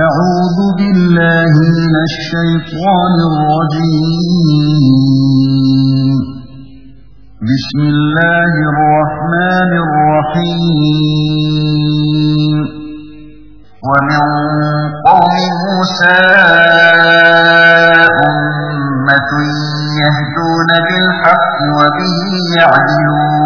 أعوذ بالله من الشيطان الرجيم. بسم الله الرحمن الرحيم. ومن قوم موسى أمة يهدون بالحق وبه يعدلون.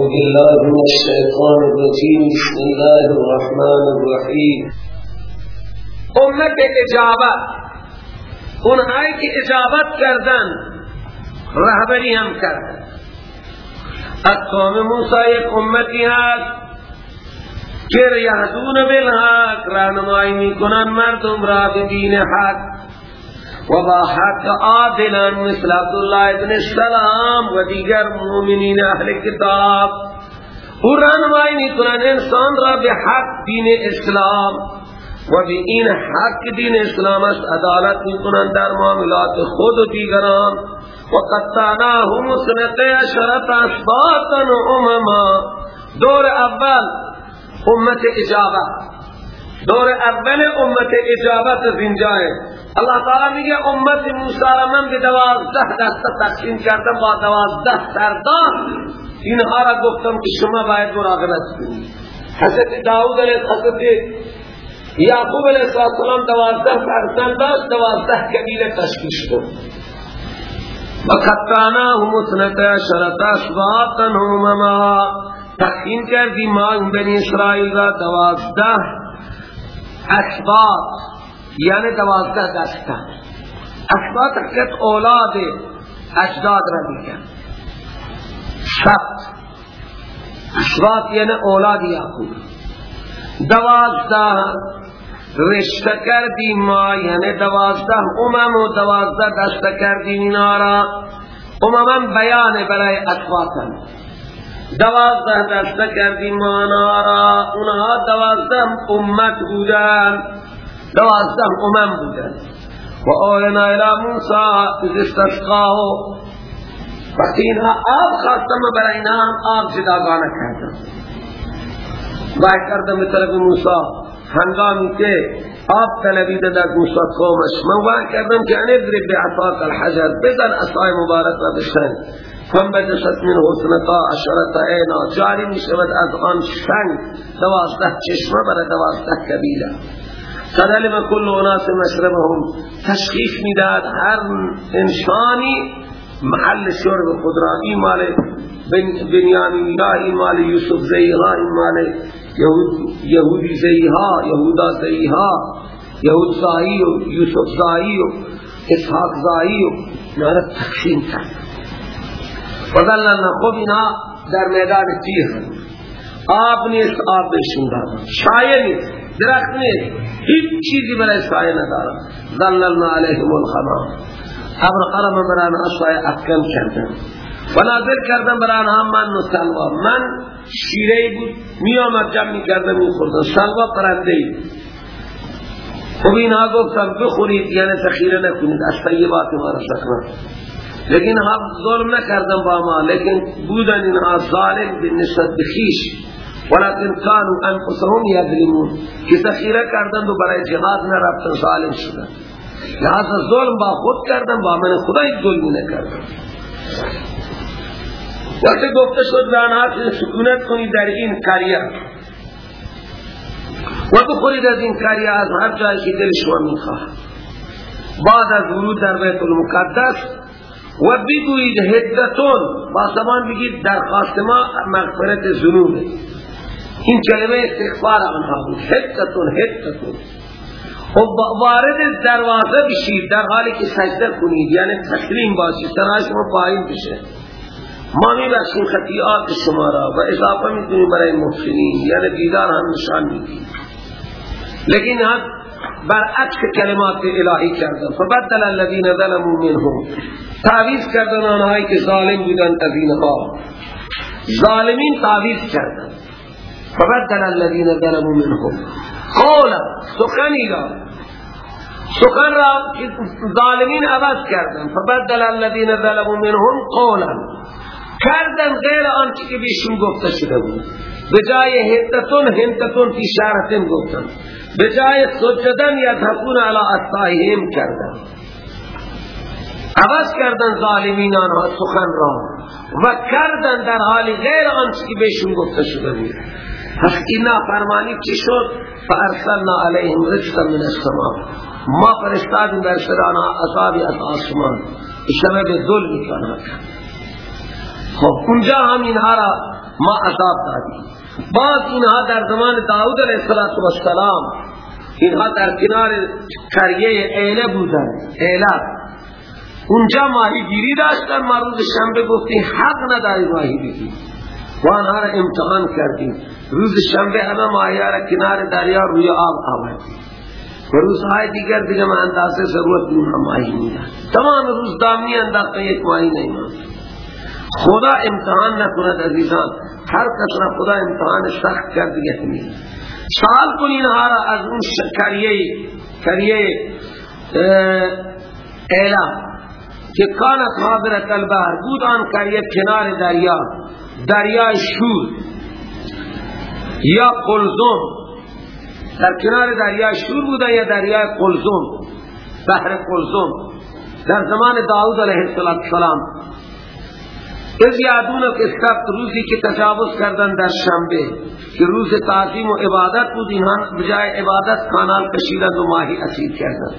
أعوذ بالله من الشيطان الرجيم. بسم الله الرحمن الرحيم. امت اجابت اونهایی که اجابت کردن رهبری هم کردن از قوم موسی یک امتی هست که یهدون بالحق رهنمایی می‌کنن مردم را به دین حق. و با حق عادلان مثل عبدالله ابن السلام و دیگر مومنین اهل کتاب۔ او رهنمایی می‌کنن انسان را به حق دین اسلام و به این حق دین اسلام است عدالت می‌کنن در معاملات خود و دیگران۔ و قطعناهم سنت عشرت اسباطا امما دور اول امت اجابت۔ دور اول امت اجابت از اینجا اللہ تعالی میگه امت موسی را من به دوازده دسته تقسیم کردم با دوازده سردار. اینها را گفتم که شما باید مراقبت کنید. حضرت داود علیه حضرت یعقوب علیه السلام دوازده فرزند داشت دوازده قبیله تشکیل شد. و قطعناهم اثنتا عشرة اشباطا همما تقسیم کردیم ما بنی اسرائیل را دوازده اشباط یعنی دوازده دسته. اشباط حقیقت اولاد اجداد را میگن. سبت اشباط یعنی اولاد یعقوب. دوازده رشته کردیم ما یعنی دوازده امم و دوازده دسته کردیم اینا را. امم بیان برای اشباطن دوازده دسته کردیم ما را. اونها دوازده امت بودن. دوازده امم بودن. و آینا الى موسیٰ از استسقاو وقتی اینها آب خواستم برای اینا هم آب جداگانه کردم باید کردم به موسیٰ. هنگامی که آب طلبیده در موسیٰ قومش من باید کردم که انضرب بعصاک الحجر بزن اصای مبارک را بشن. فانبجست من حسنتا عشرت عینا جاری می شود از آن سنگ دوازده چشمه برای دوازده کبیله. قد علم كل اناس مشربهم تشخیص می‌داد هر انسانی محل شرب خود را. این مال بنیامین یا این مال یوسف زیها این مال یهودی زیها یهودا زیها یهود زایی و یوسف زایی و اسحاق زایی و نارا تقسیم کرد. وظللنا خوب اینا در میدان تیر. آب نیست آب بشون دارم شایع نیست درخت نیست. هیچ چیزی برای سایه ندارم. ظللنا علیهم الخمام ابر قرم بران اصوای افکن کردن. و نازل کردن بران هم من و من شیره بود می آمد جمع می کردن می خوردن سلوا پرنده ای. خب اینها گفتن بخورید یعنی تخیره نکنید. از طیبات ما رسکنا لیکن هم ظلم نکردن با ما لیکن بودن اینها ظالم بالنسبت بخیش ولكن كانوا انفسهم يظلمون که ذخیره کردند و برای جهاد نرفتن ظالم شدن. لہذا ظلم با خود کردن با من خدا یک ظلمی نکردن وقتی گفته شد به که سکونت کنی در این قریه. و بخورید از این کاری از هر جایی که دل شما بعد از ورود در بیت المقدس و بگویید هدتون با زمان بگید درخواست ما مغفرت ذنوبه این کلمه استغفار آنها بود هدتون هدتون و وارد دروازه بشید. در حالی که سجده کنید. یعنی تسلیم باشید. سرای شما پایین بشه. ما میبخشیم خطیات شما را و اضافه می‌کنیم برای محسنین. یعنی دیدار هم نشان میدیم. لیکن برعکس کلمات الهی کردن. فبدل الذین ظلموا منهم. تعویز کردن آنهایی که ظالم بودن از اینها ظالمین تعویز کردن. فبدل الذین ظلموا منهم. قولا سخنی را. سخن را ظالمین عوض کردن. فبدل الذین ظلموا منهم قولا. کردن غیر آنچه که بیشون گفته شده بود. به جای هدتون هندتون فی شارتن گفتن. به جای سجدن یذهبون علی اصطایهم کردن. عوض کردن ظالمین آنها سخن را و کردن در حال غیر آنچه که بهشون گفته شده بود. پس این نافرمانی چی شد؟ فارسلنا علیهم رجسا من السماء ما فرستادیم در سر آنها عذابی از آسمان. اشتبه به ظلمی کانا خب اونجا هم اینها را ما عذاب دادیم. بعد اینها در زمان داود علیه السلام اینها در کنار کریه ایله بودن ایله. اونجا ماهی گیری داشتن ما روز شنبه گفتیم حق نداری ماهی بگیر و آنها را امتحان کردیم. روز شنبه همه ماهی را کنار دریا روی آب آوردیم. و روزهای دیگر دیگه من اندازه ضرورت اونها ماهی تمام روز دامنی انداخته یک ماهی نیمان خدا امتحان نکند عزیزان. هر کس را خدا امتحان سخت کرد دیگه سوال کن اینها را از اون کریه کریه ایلا که کانت حاضرت البحر. بود آن کریه کنار دریا. دریای شور. یا قلزم. در کنار دریای شور بوده یا دریای قلزم. بحر قلزم. در زمان داود علیه السلام. از یادون که سبت روزی که تجاوز کردن در شنبه که روز تعظیم و عبادت بود اینها بجای عبادت کانال کشیدن و ماهی اسیر کردن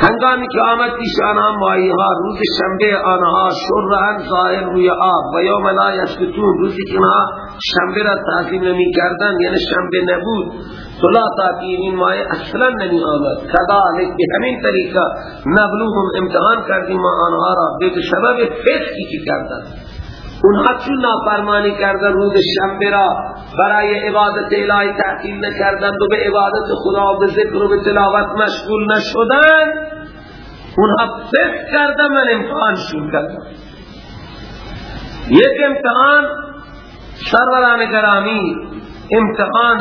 هنگامی که آمد پیش آنها ماهی روز شنبه آنها شرعن ظاهر روی آب و یوم لا یسکتون روزی که آنها شنبه را تعظیم نمی کردن یعنی شنبه نبود تو لا تاکیم این ماهی اصلا نمی آمد کذالک به همین طریقه نبلوهم امتحان کردیم آنها را به سبب فسقی که کردن اونها چون نافرمانی کردن روز شنبه را برای عبادت الهی تعطیل نکردند و به عبادت خدا و به ذکر و به تلاوت مشغول نشدن اونها فکر کردن من امتحان شون کردم. یک امتحان سروران گرامی امتحان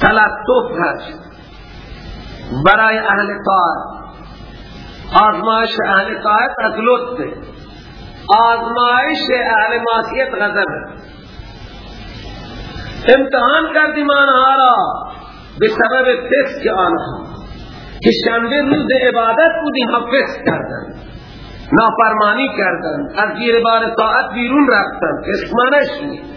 تلطف هست برای اهل طاعت. آزمایش اهل طاعت از لطفه. آزمائش اہل معصیت غضب امتحان کردیم آنها را به سبب فسق آنها. که شنبه روز عبادت بود اینها فسق کردن نافرمانی کردن از زیر بار طاعت بیرون رفتن فسقمانش نیست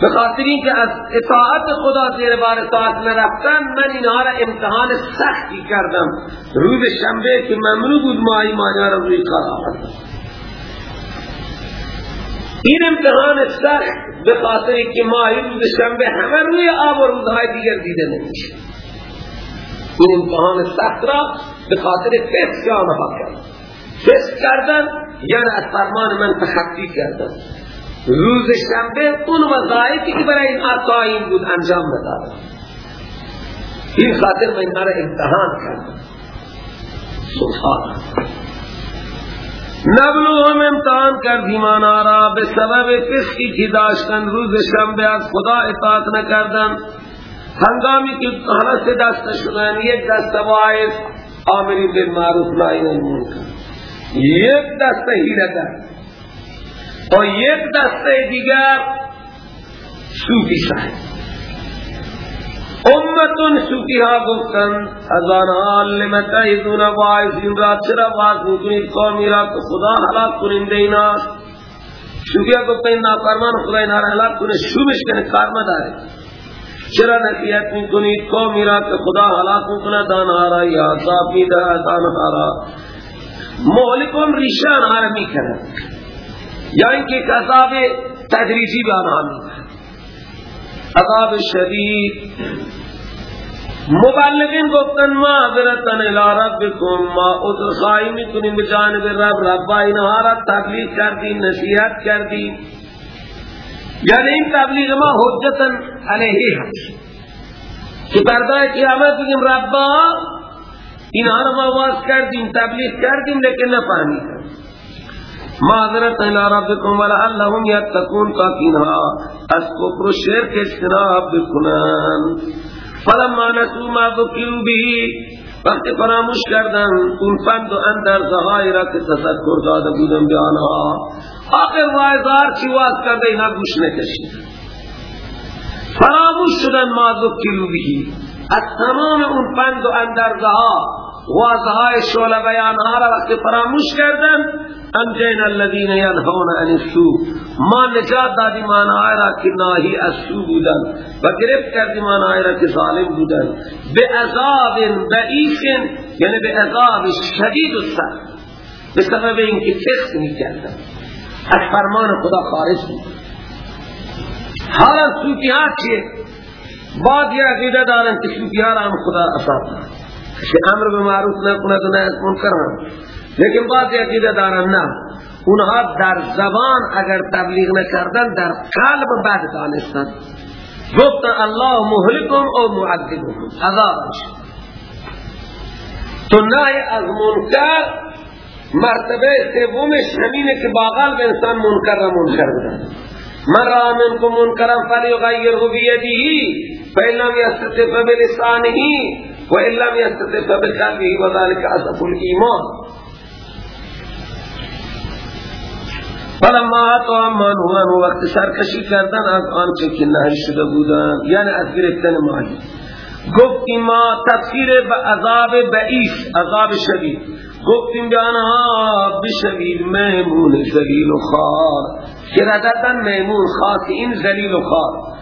به خاطر اینکه از اطاعت خدا زیر بار طاعت نرفتن من اینها را امتحان سختی کردم. روز شنبه که ممنوع بود ماهی ماهی را روی کار آوردم. این امتحان سخت به خاطر که ماهی روز شنبه همه روی آب و روزهای دیگر دیده نمیشه این امتحان سخت را به خاطر فسق آنها کرد. فسق کردن یعنی از فرمان من تخطی کردن. روز شنبه اون وظایفی که برای این بود انجام ندادن این خاطر من مرا امتحان کردم سبحان نبلو هم امتحان کردیم آنها را به سبب فسقی که داشتن روز شنبه از خدا اطاعت نکردن. هنگامی که حالت دست شدن یک دست وائز آمری بالمعروف عن المنکر یک دست هیلگر و یک دست دیگر صوفی صاحب. امتون سوکی ها گفتن از آنها لمتا ایدون وائزین را چرا واز می‌کنید قومی را که خدا حلاک کننده ایناست سوکی ها گفتن این خدا اینا را حلاک کنه شومش کنه کار مداره چرا نصیحت می‌کنید قومی را که خدا حلاک می‌کند آنها را یا عذاب می‌دهد آنها را. مهلکون ریشان آنها را می‌کند یا اینکه عذاب تدریجی به آنها می‌دهد عذاب شدید. مبلغین گفتن ما حضرتن الى ربکم ما خواهی می‌کنیم بجانب رب. رب اینها را تبلیغ کردیم نصیحت کردیم. یعنی این تبلیغ ما حجتا علیه هست که بردای قیامت بگیم ربا اینها را ما واز کردیم تبلیغ کردیم لیکن نفهمیدن معذرت الى ربکم ولعلهم یتقون تاکہ اینها از کفر و شرک اجتناب بکنن. فلما نسو ما ذکروا به وقتی فراموش کردن اون فند و اندرزهای را که تذکر داده بودن به آنها. آخر وایزار چی واز کرده اینا گوش نکشید. فراموش شدن ما ذکروا به. از تمام اون فند و اندرزها واضحای شعل بیانها را وقتی فراموش کردن انجین الذین ینهون عن السوء. ما نجات دادی مانهای را که ناهی از سو بودن و گرفت کردی مانهای را که ظالم بودن به عذاب بعیف یعنی به عذاب شدید و سخت. به سبب اینکه فقه می کردن از فرمان خدا خارج بود. حالا سوتی ها چیه؟ بعد یه عقیده دارن که سوتی ها را هم خدا اصاب که امر به معروف نکند و نهی منکر هم. لیکن بعضی عقیده دارن نه. اونها در زبان اگر تبلیغ نکردن در قلب بد دانستن. گفتن الله مهلکم او معذبکم. عذابش تو نهی از منکر مرتبه سومش همینه که با قلب انسان منکر را منکر بدن من را منکم منکرم فلیغیره بیدیه فإن لم يستطع فبلسانه. وإن لم يستطع فبقلبه وذلك أصف الإيمان فلما آتوا اما نوان وقت سرکشی کردن از آنچه که نهی شده بودن یعنی از گرفتن مالی گفتیم ما تفسیر به عذاب بعیف عذاب شدید. گفتیم به آنها بشوید میمون زلیل و خار. که میمون خاص این زلیل و خار.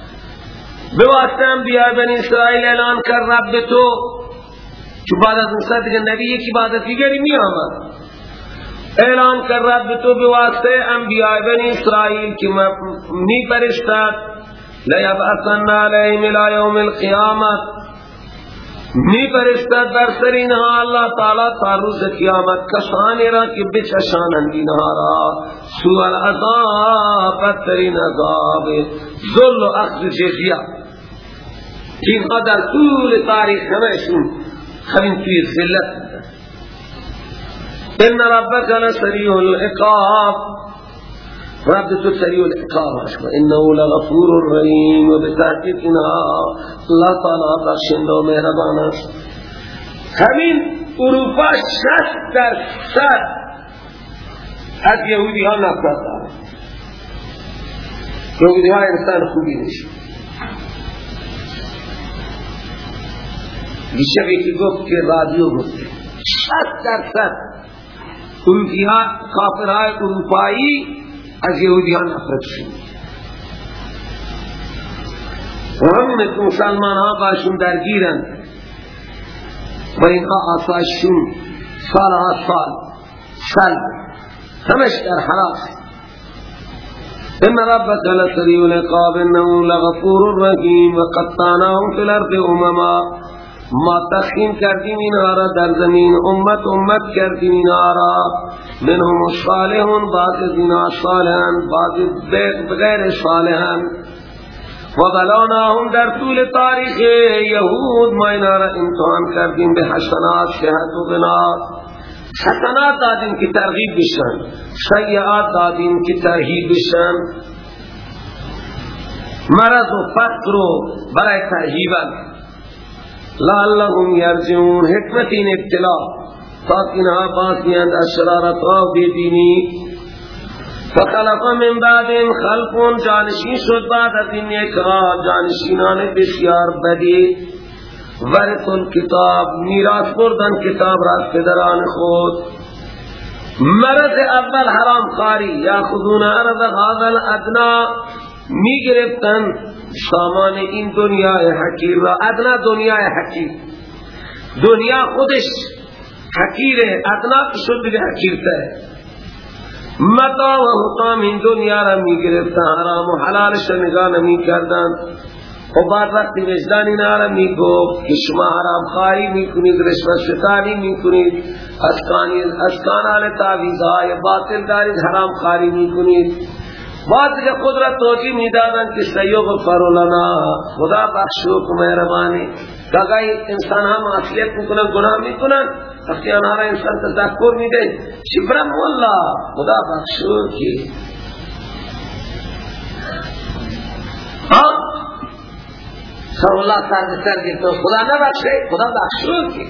به واسطه انبیاء بنی اسرائیل اعلان کر رب تو چون بعد از اون دیگه نبی یک عبادت دیگری می آمد اعلان کر رب تو به واسطه انبیاء بنی اسرائیل که می پرشتد لیبعثن علیهم الى یوم القیامت. می پرستد در سر اینها اللہ تعالی تا روز قیامت. کسانی را که بچشانند اینها را سوء العذاب بدترین عذاب ذل و اخذ جزیه. اینها در طول تاریخ همشون همین توی ذلت إن ربک لسریع العقاب. رب تو سریع العقاب. اشکا إنه لغفور الرحیم و بتحقیق اینها اللہ تعالی بخشنده و مهربان است همین اروپا شست در صد از یهودی ها نفرت دارد یهودی ها انسان خوبی نیست. دیشب یکی گفت که رادیو گفت شست در صد اروپی ها کافرهای اروپایی از یهودیان نفرت شد و همین مسلمان ها باشون درگیرن. و اینها آسایشون سال ها سال سال همش در حراس. ان ربك لسريع العقاب انه لغفور رحيم وقطعناهم في الارض امما ما تقسیم کردیم اینها در زمین. امت امت کردیم اینها را. منهم الصالحون بعض از اینها صالحان بعض بغیر صالحان و بلاناهم در طول تاریخ یهود ما اینها را امتحان کردیم به حسنات صحت و بنا حسنات دادیم که ترغیب بشن. سیعات دادیم که ترهیب بشن. مرض و فقر و برای ترهیبن. لعلهم یرجعون. حکمت این ابتلا تاک انها باسیند اشرارت و بیدینی فخلق من بعد خلقون جانشین شد بعد از این یک راه جانشینان بسیار بدی. ورث کتاب میراث بردن کتاب را پدران خود. مرض اول حرام خاری یا خودون عرض هذا الادنا. می گرفتن سامان این دنیای حقیر را ادنا دنیای حقیر. دنیا خودش حقیره ادنا شد دیگه حقیرتره متا و حکام این دنیا را می گرفتن حرام و حلالش نگاه نمی کردن و بعد وقتی وجدانی نارا می گفت که شما حرام خواهی می کنید رشوت شکاری می کنید اسکانال تعویزهای باطل دارید حرام خواهی می کنید بعد که خود را توجیه می دادن که سیوب فرولنا. خدا بخشو که مهربانی. کاغای انسان هم معصیت می‌کنن گناه می‌کنن وقتی آنها را انسان تذکر میده شبرم والله؟ خدا بخشو کی؟ ها سر اللہ سر سر کی تو خدا نہ بخشے خدا بخشو کی؟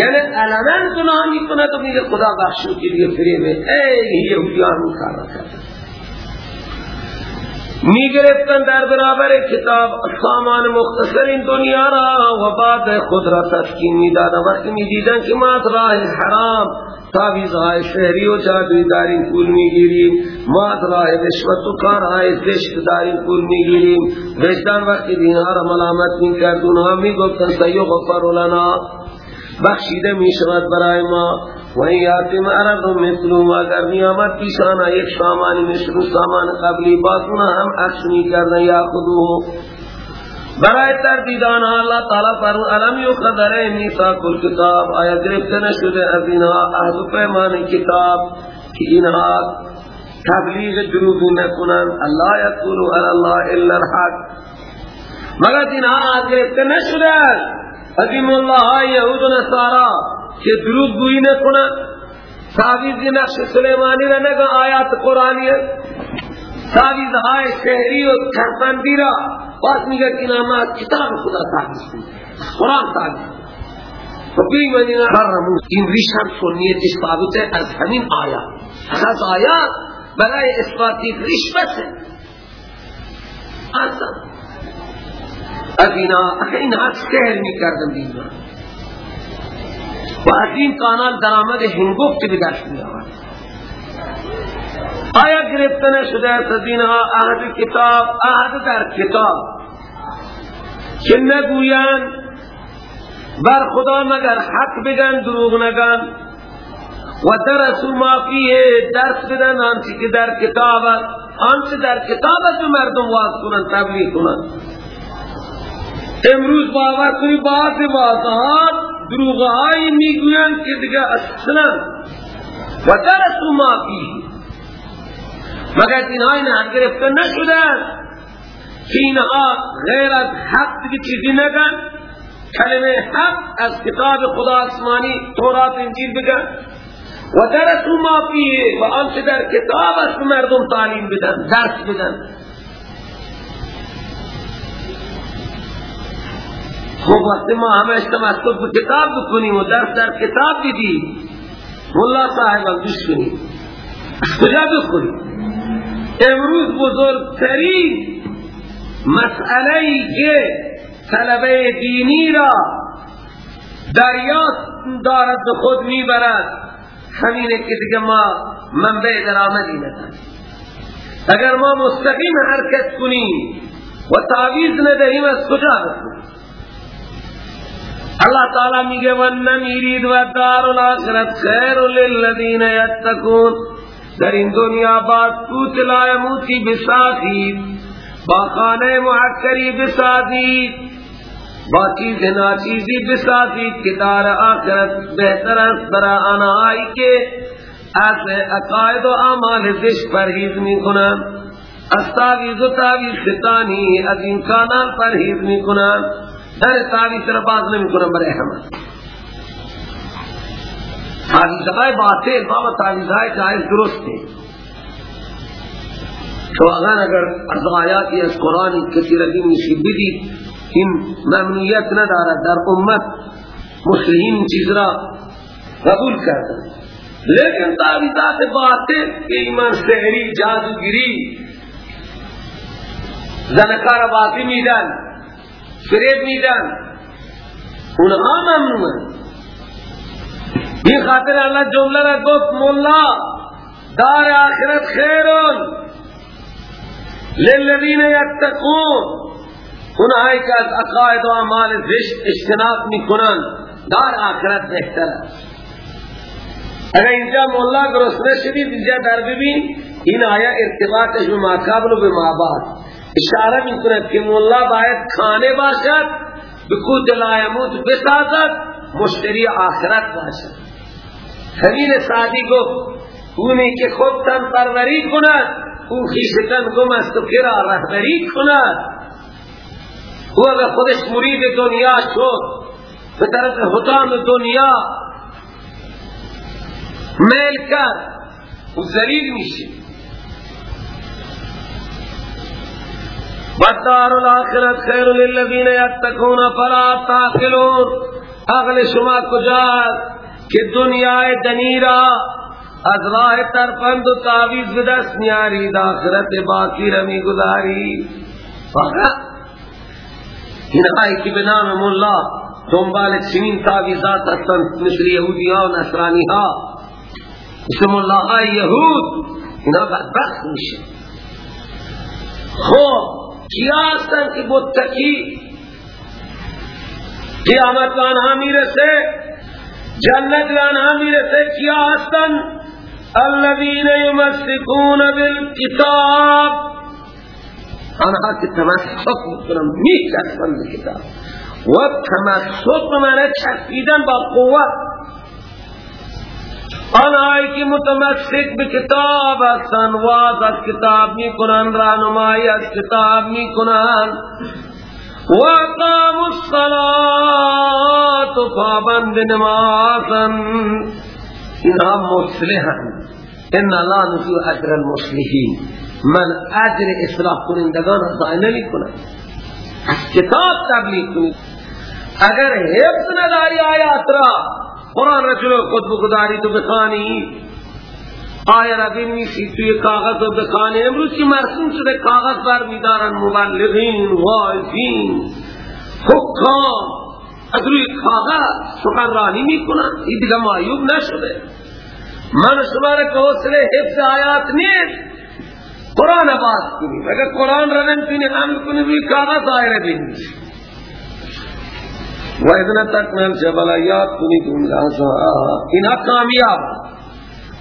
یعنی علمان گناہ می‌کنه تو میگه خدا بخشو کی؟ دیگه فریب ای یهودیان کار کرد می گرفتن در برابر کتاب. سامان مختصر این دنیا را و بعد خود را تسکین می دادن وقتی می دیدن که ما راه حرام تاویز های شهری و جادوی دارین پول می گیریم ما راه رشوت و کار های زشت دارین پول می گیریم وجدان وقتی دینها را ملامت می کرد اونها می گفتن سیو غفر لنا. بخشیده می شود برای ما. و این یاتم عرض و مثلو اگر نیامد پیشانا یک سامانی مثل سامان قبلی بازونا هم می کردن یا خودو. برای تردیدان اللہ تعالی فرمو علم یو خبر میسا کل کتاب آیا گرفت نشده از اینها عهد و پیمان کتاب که اینها تبلیغ دروغ نکنن اللہ یقولو علی اللہ الا الحق. مگر اینها عهد گرفت نشده عظیم الله یهود و نصارا که دروغ گویی نکنن تعویز نقش سلیمانی را نگا آیات قرآنی تعویز های شهری و کرپندی را باز میگه که نامه کتاب خدا تعویز قرآن تعویز و بی مدینه حرمون این ریش هم سنیتش ثابت از همین آیات از آیات برای اثباتی ریش بسه اصلا از اینا. اینا سهر می کردن دینا و از این کانال درآمد هنگفت به دست می آورد آیا گرفتن شده از اینها کتاب؟ عهد در کتاب. که نگویند بر خدا مگر حق بگن دروغ نگن؟ و درسو ما فیه درس بدن آنچه که در کتاب آنچه در کتاب است مردم واز کنن تبلیغ کنن. امروز باور کنی بعض واضحات دروغهایی می‌گویند که دیگه اصلا و درسو ما فی مگر اینها این گرفته نشدن که اینها غیر از حق دیگه چیزی نگن کلمه حق از کتاب خدا آسمانی تورات انجیل بگن و درسو ما فیه و آنچه در کتاب است مردم تعلیم بدن درس بدن۔ وقتی ما همه تمسک به کتاب بکنیم و درس در کتاب دیدیم. والله صاحب گوش کنیم. کجا بکنیم امروز بزرگترین مسئله که طلبه دینی را دریافت دارد خود می‌برد. همینه که دیگه ما منبع درآمدی نداریم. اگر ما مستقیم حرکت کنیم و تعویز ندهیم از کجا بکنیم اللہ تعالی میگه ون میرید و دار الاخرت خیر للذین یتقون در این دنیا باز پوت لا یموتی بسازید با خانه محکری بسازید با چیز ناچیزی بسازید که دار آخرت بہتر است برا آنهایی که از عقاید و اعمال زش پرهیز می‌کنن. از تاویز و تاویز شیطانی از امکانات پرهیز می‌کنن. در تعویز را باز نمی کنم برای همه. تعویز های باطل بابا تعویز های جائز درسته. تو اگر اگر از آیاتی از قرآنی کسی رقیم نشی بدید این ممنوعیت ندارد در امت مسلمین چیز را قبول کردن لیکن تعویزات باطل که ایمان سحری جادوگیری زنکار باطل میدن. فریب میدن. اونها ممنوع این خاطر اللہ جمله را گفت مولا دار آخرت خیرون. للذین یتقون. اونهایی که از و اعمال زشت اجتناب می‌کنن در آخرت بهتر اگر اینجا مولا گرسنه شدید اینجا در ببین این آیا ارتباطش به ماقابل و به مابعد اشاره می‌کند که مولا باید کھانے باشد بکود لا یموت بسازد مشتری آخرت باشد. همین سادی گفت اونی که خود تن پروری کند او خیشتن گم است و کرا رهبری کند. او اگر خودش مرید دنیا شد به طرف حتام دنیا میل کرد او ذلیل میشه والدار الاخرت خیر للذین یتقون فلا تعقلون عقل شما کجاست که دنیای دنیرا از راه ترپند و تعویز به دست آخرت باقی رمی گذاری فقط این آئی که به نام مولا دنبال چنین تعویزات هستند مثل یهودی ها و نصرانی ها مولا های یهود اینا بدبخت میشه خب کیاستن کی متقی قیامت لانها میرسے جنت لانها میرسے کیا سن الذین یمسکون بالکتاب۔ آنها که تمسک میکنن میچسبن بالکتاب۔ و تمسک بمعنی چسبیدن با قوت۔ آنهایی که متمسک به کتاب هستند واز از کتاب می کنند رانمایی از کتاب می کنند و الصلاة و پابند نمازند اینها مصلحند ان لا نفی اجر المصلحین. من اجر اصلاح کنندگان ضایع نمی کنم از کتاب تبلیغ کنید. اگر حفظ نداری آیات را قرآن رجل خود بخداری تو بخانی آیا را بنویسی توی کاغذ و بخانی امروز کی مرسوم شده کاغذ بر میدارن مبلغین واعظین حکام از روی کاغذ سخنرانی می‌کنن این دیگه معیوب نشده من شما را که حسل حفظ آیات نیست قرآن باز کنی اگر قرآن را نمی‌تونی حمل کنی روی کاغذ آیه بنویسی و اذن تک من جبل یاد کنی دون لحظا اینا کامیاب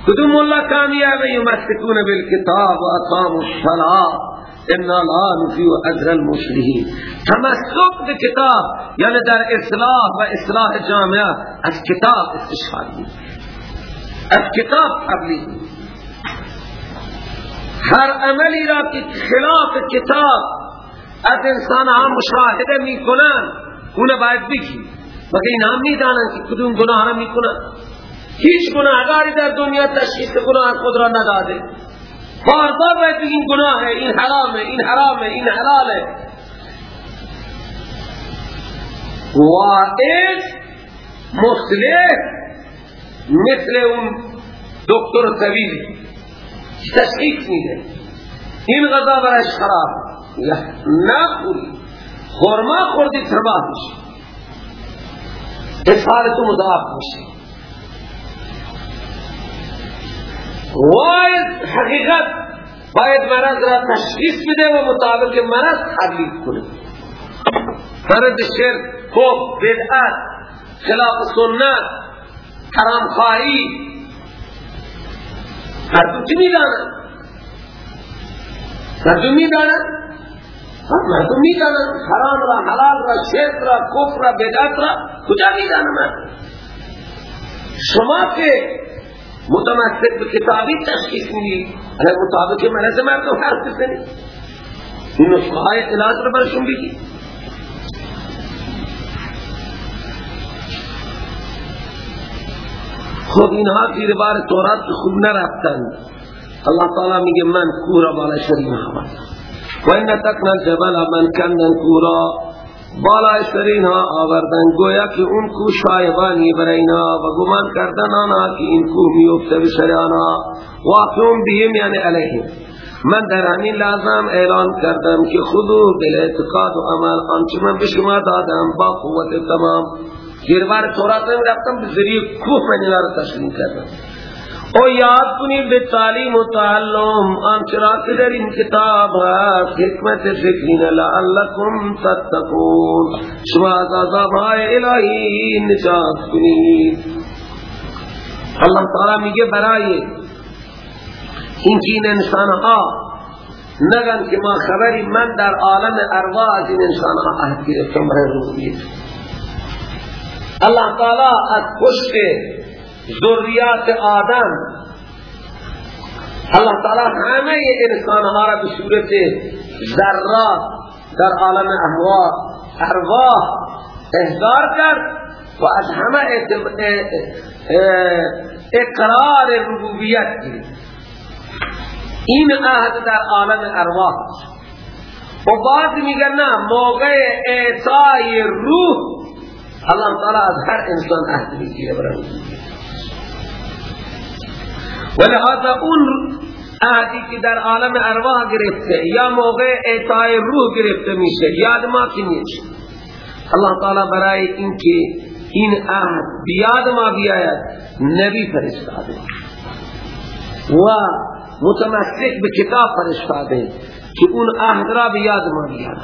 کدوم اللہ کامیاب ہے یمسکون بالکتاب و اقام الصلاة. أنا لا نفیو أجر المسلحین تمسک بکتاب یعنی در إصلاح و إصلاح جامعہ از کتاب استشفاد از کتاب تبلیغ ہر عملی را که خلاف کتاب از انسان ها مشاهده می کنن اون باید بگی مگه این هم می‌دانن که کدوم گناه را می‌کنن؟ هیچ گناهگاری در دنیا تشخیص گناه خود را نداده. بار بار باید بگیم گناه ہے این حرامه این حرامه این حلاله. واعظ مصلح مثل اون دکتر طبیبی تشخیص میده. این غذا برش خراب نه خوری خورما خوردی تباه میشه اظهار تو مضاعف میشه واید حقیقت باید مرض را تشخیص بده و مطابق مرض حلیل کنه. فرد شرک خوب بدعت خلاف سنت حرام خواهی هر دو چی می‌دانن؟ هر دو می‌دانن مردم می‌دانن حرام را حلال را شرک را کفر را بدعت را کجا می‌دانن شما که متمسک به کتابی تشخیص میدی اگر مطابق مرض مردم حرف بزنی. این نسخه های علاج را برشون بگی. خود اینها زیر بار تورات خوب نرفتن اللہ تعالی میگه من کورا بالا شریم حوالم و این تکن الجبل من کندن کورا بالا اشترین ها آوردن گویا که اون کو شایبانی براینا و گمان کردن آنا که این کو میفته بشریانا واقعون بهم یعنی علیهم. من در همین لازم اعلان کردم که خودو بل اعتقاد و عمل آنچه من به شما دادم با قوت تمام. گیروار تورات نمی رفتم به ذریعه کوه من اینا کردم. او یاد کنید به تعلیم و تعلم آنچرا در این کتاب هست حکمت فکرین لعلکم تتقون شما از عذاب های الهی نجات کنید اللہ تعالی میگه برای این این انسان ها نگن که ما خبری من در عالم ارواح از این انسان ها عهد گرفتم برای روحیت اللہ تعالی از پشت ذریات آدم. اللہ تعالی همه انسان ها را به صورت ذرات در عالم احوا ارواح احضار کرد و از همه اقرار ربوبیت گرفت. این عهد در عالم ارواح و بعد میگن نه موقع اعطای روح اللہ تعالی از هر انسان عهد می‌گیره برای ولهذا اون عهدی که در عالم ارواح گرفته یا موقع اعطای روح گرفته میشه یاد ما کی میشه اللہ تعالی برای اینکه این عهد بیاد ما بیاید نبی فرستاده. و متمسک به کتاب فرستاده که اون عهد را بیاد ما بیاید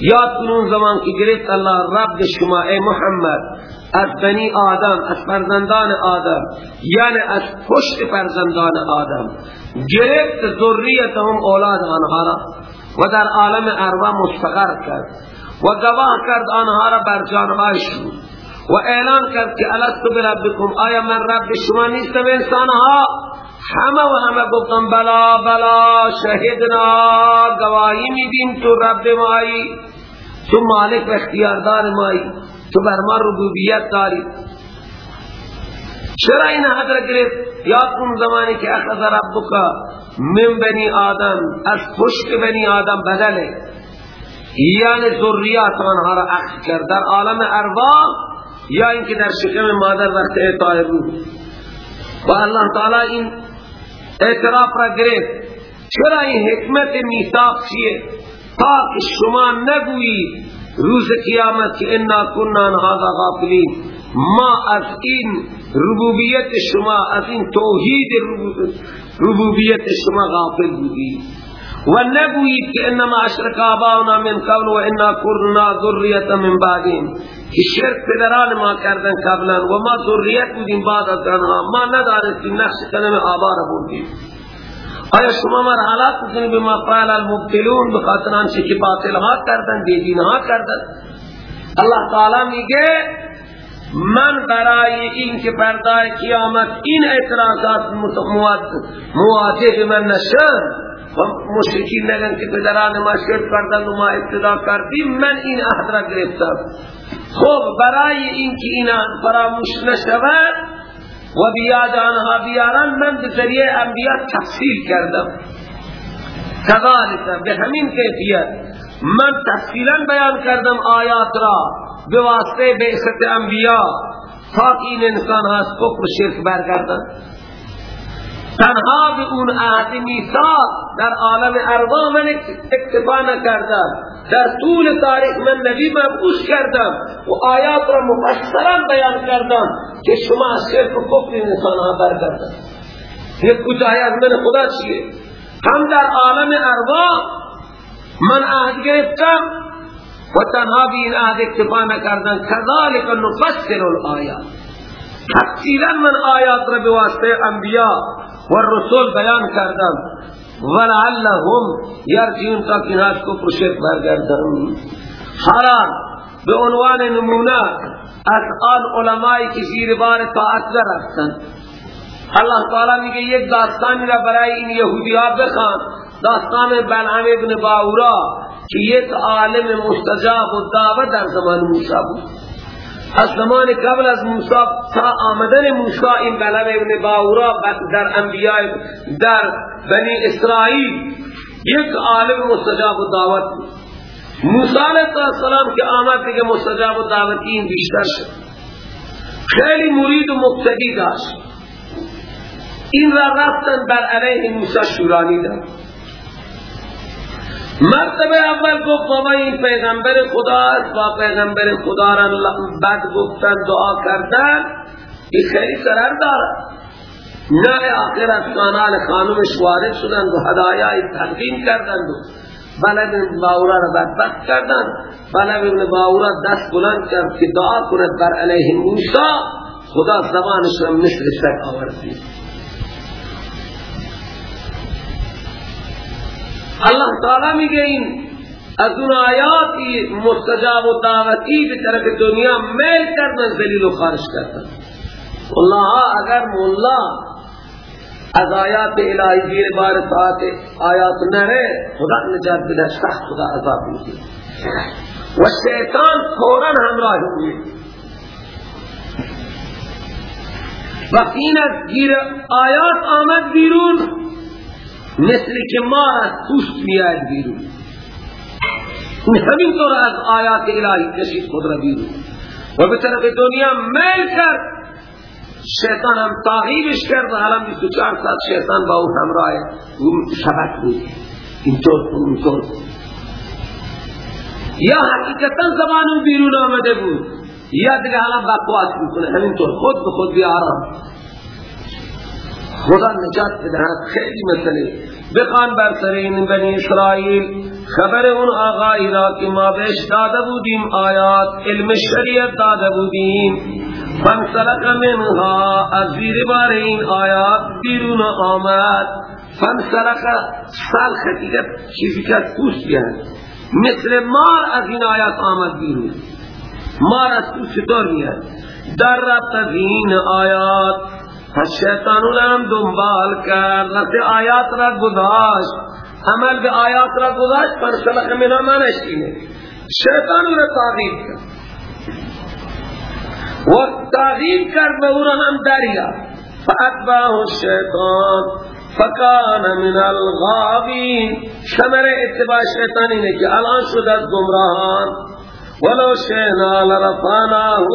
یاد کنون زمان که گرفت الله رب شما ای محمد از بنی آدم از فرزندان آدم یعنی از پشت فرزندان آدم. گرفت ذریتهم اولاد آنها را و در عالم اروا مستقر کرد و گواه کرد آنها را بر جانهایشون و اعلان کرد که الستو بربکم آیا من رب شما نیستم انسانها؟ همه و همه گفتم بلا بلا شهدنا گواهی میدیم تو رب مایی. تو مالک و اختیاردار مایی. تو بر ما ربوبیت داری. چرا این حد را گرفت؟ یاد کن زمانی که اخذ ربک من بنی آدم از پشت بنی آدم بدله یعنی ذریات آنها را اخذ کرد. در عالم ارواح یا اینکه در شکم مادر وقت اعطای روح و الله تعالی این اعتراف را گرفت. چرا این حکمت میثاق چیه؟ تا که شما نگویید روز قیامت که انا کننا هذا غافلین. ما از این ربوبیت شما از این توحید ربوبیت شما غافل بودیم. و نگویید که انما اشرک آباؤنا من قبل و انا کرنا ذریت من بعدیم. که شرک پدران ما کردن قبلا و ما ذریت بودیم بعد از آنها. ما ندارستیم نقش قدم آبا بودیم آیا شما مر حالات کنید به ما المبتلون؟ بخاطر آنچه که باطل ها کردن بیدین ها کردن. اللہ تعالی میگه من برای این که پردای قیامت این اعتراضات مواجه من نشن و مشرکین نگن که پدران ما شرک کردن و ما ابتدا کردیم من این عهد را گرفتم. خب برای این که اینا فراموش نشود و بیاد آنها بیارن من به ذریعه انبیاء تفصیل کردم. کذالک به همین کیفیت. من تفصیلا بیان کردم آیات را به واسطه بعثت انبیاء تا این انسان هست کفر شرک برگردن. تنها به اون عهد میثاق در عالم ارواح من اکتفا نکردم. در طول تاریخ من نبی مبعوث کردم و آیات را مفصلا بیان کردم که شما از شرک و کفر انسان ها برگردن یک کوتاهی از من خدا چیه؟ هم در عالم ارواح من عهد گرفتم و تنها به این عهد اکتفا نکردم. کذالک نفصل الآیات. تفصیلا من آیات را به واسطه انبیاء و رسول بیان کردم. ولعلهم یرجون تا کناش کو پرشت برگردن. حالا به عنوان نمونه از آن علمائی که زیر بار طاعت رفتن اللہ تعالی میگه یک داستانی را برای این یهودی ها بخوان. داستان بلعم ابن باورا که یک عالم مستجاب و دعوت در زمان موسی بود. از زمان قبل از موسی تا آمدن موسی این بلد ابن باورا در انبیاء در بنی اسرائیل یک عالم مستجاب و دعوت موسی علیہ السلام که آمد دیگه مستجاب و دعوت این بیشتر شد. خیلی مرید و مقتدی داشت. این را رفتن بر علیه موسی شورانی داشت مرتبه اول گفت بابا این پیغمبر خدا است. و پیغمبر خدا را بد گفتن دعا کردن. این خیلی سرر دارد نه آخر از کانال خانمش وارد شدند و هدایای تقدیم کردند و بلد باورا را بدبخت کردند. بلد ابن باورا دست بلند کرد که دعا کند بر علیه موسا خدا زبانش را مثل شک آوردید اللہ تعالی میگه این از اون آیاتی مستجاب و دعوتی به طرف دنیا میل کردن زلیل و خارش کردن اللہ اگر مولا از آیات الہی دیر بار ساعت آیات نرے خدا نجات بده سخت خدا عذاب میده و شیطان فوراً همراه ہوئی وقتی از گیر آیات آمد بیرون۔ مثل که مار از پوست میاد بیرون همین طور از آیات الهی کشید خود را بیرون. و به طرف دنیا میل کرد. شیطان هم تاغیبش کرد و حالا 24 ساعت شیطان با او همراه شبک بود. اینطور اینطور یا حقیقتا زبان بیرون آمده بود. یا دیگه حالا بقواس می‌کنه. همینطور. خود به خود بی آرام خدا نجات بدهد. خیلی مسئله بخوان بر سرین بنی اسرائیل خبر اون آقایی را که ما بهش داده بودیم آیات علم شریعت داده بودیم. فانسلک منها از زیر بار این آیات بیرون آمد. فانسلک سال خطیقت چیزی که پوست بیاد مثل مار از این آیات آمد بیرون. مار از پوست میاد؟ در ربط این آیات شیطانون هم دنبال کرد. وقتی آیات را گذاشت. عمل به آیات را گذاشت پر سلق منا مانش اینه شیطانون را تاغیب کرد. و تاغیب کرد به او را هم دریا. فاتباه الشیطان فکان من الغابین. ثمر اتباع شیطان اینه که الان شد از گمراهان. ولو شینا لرفاناه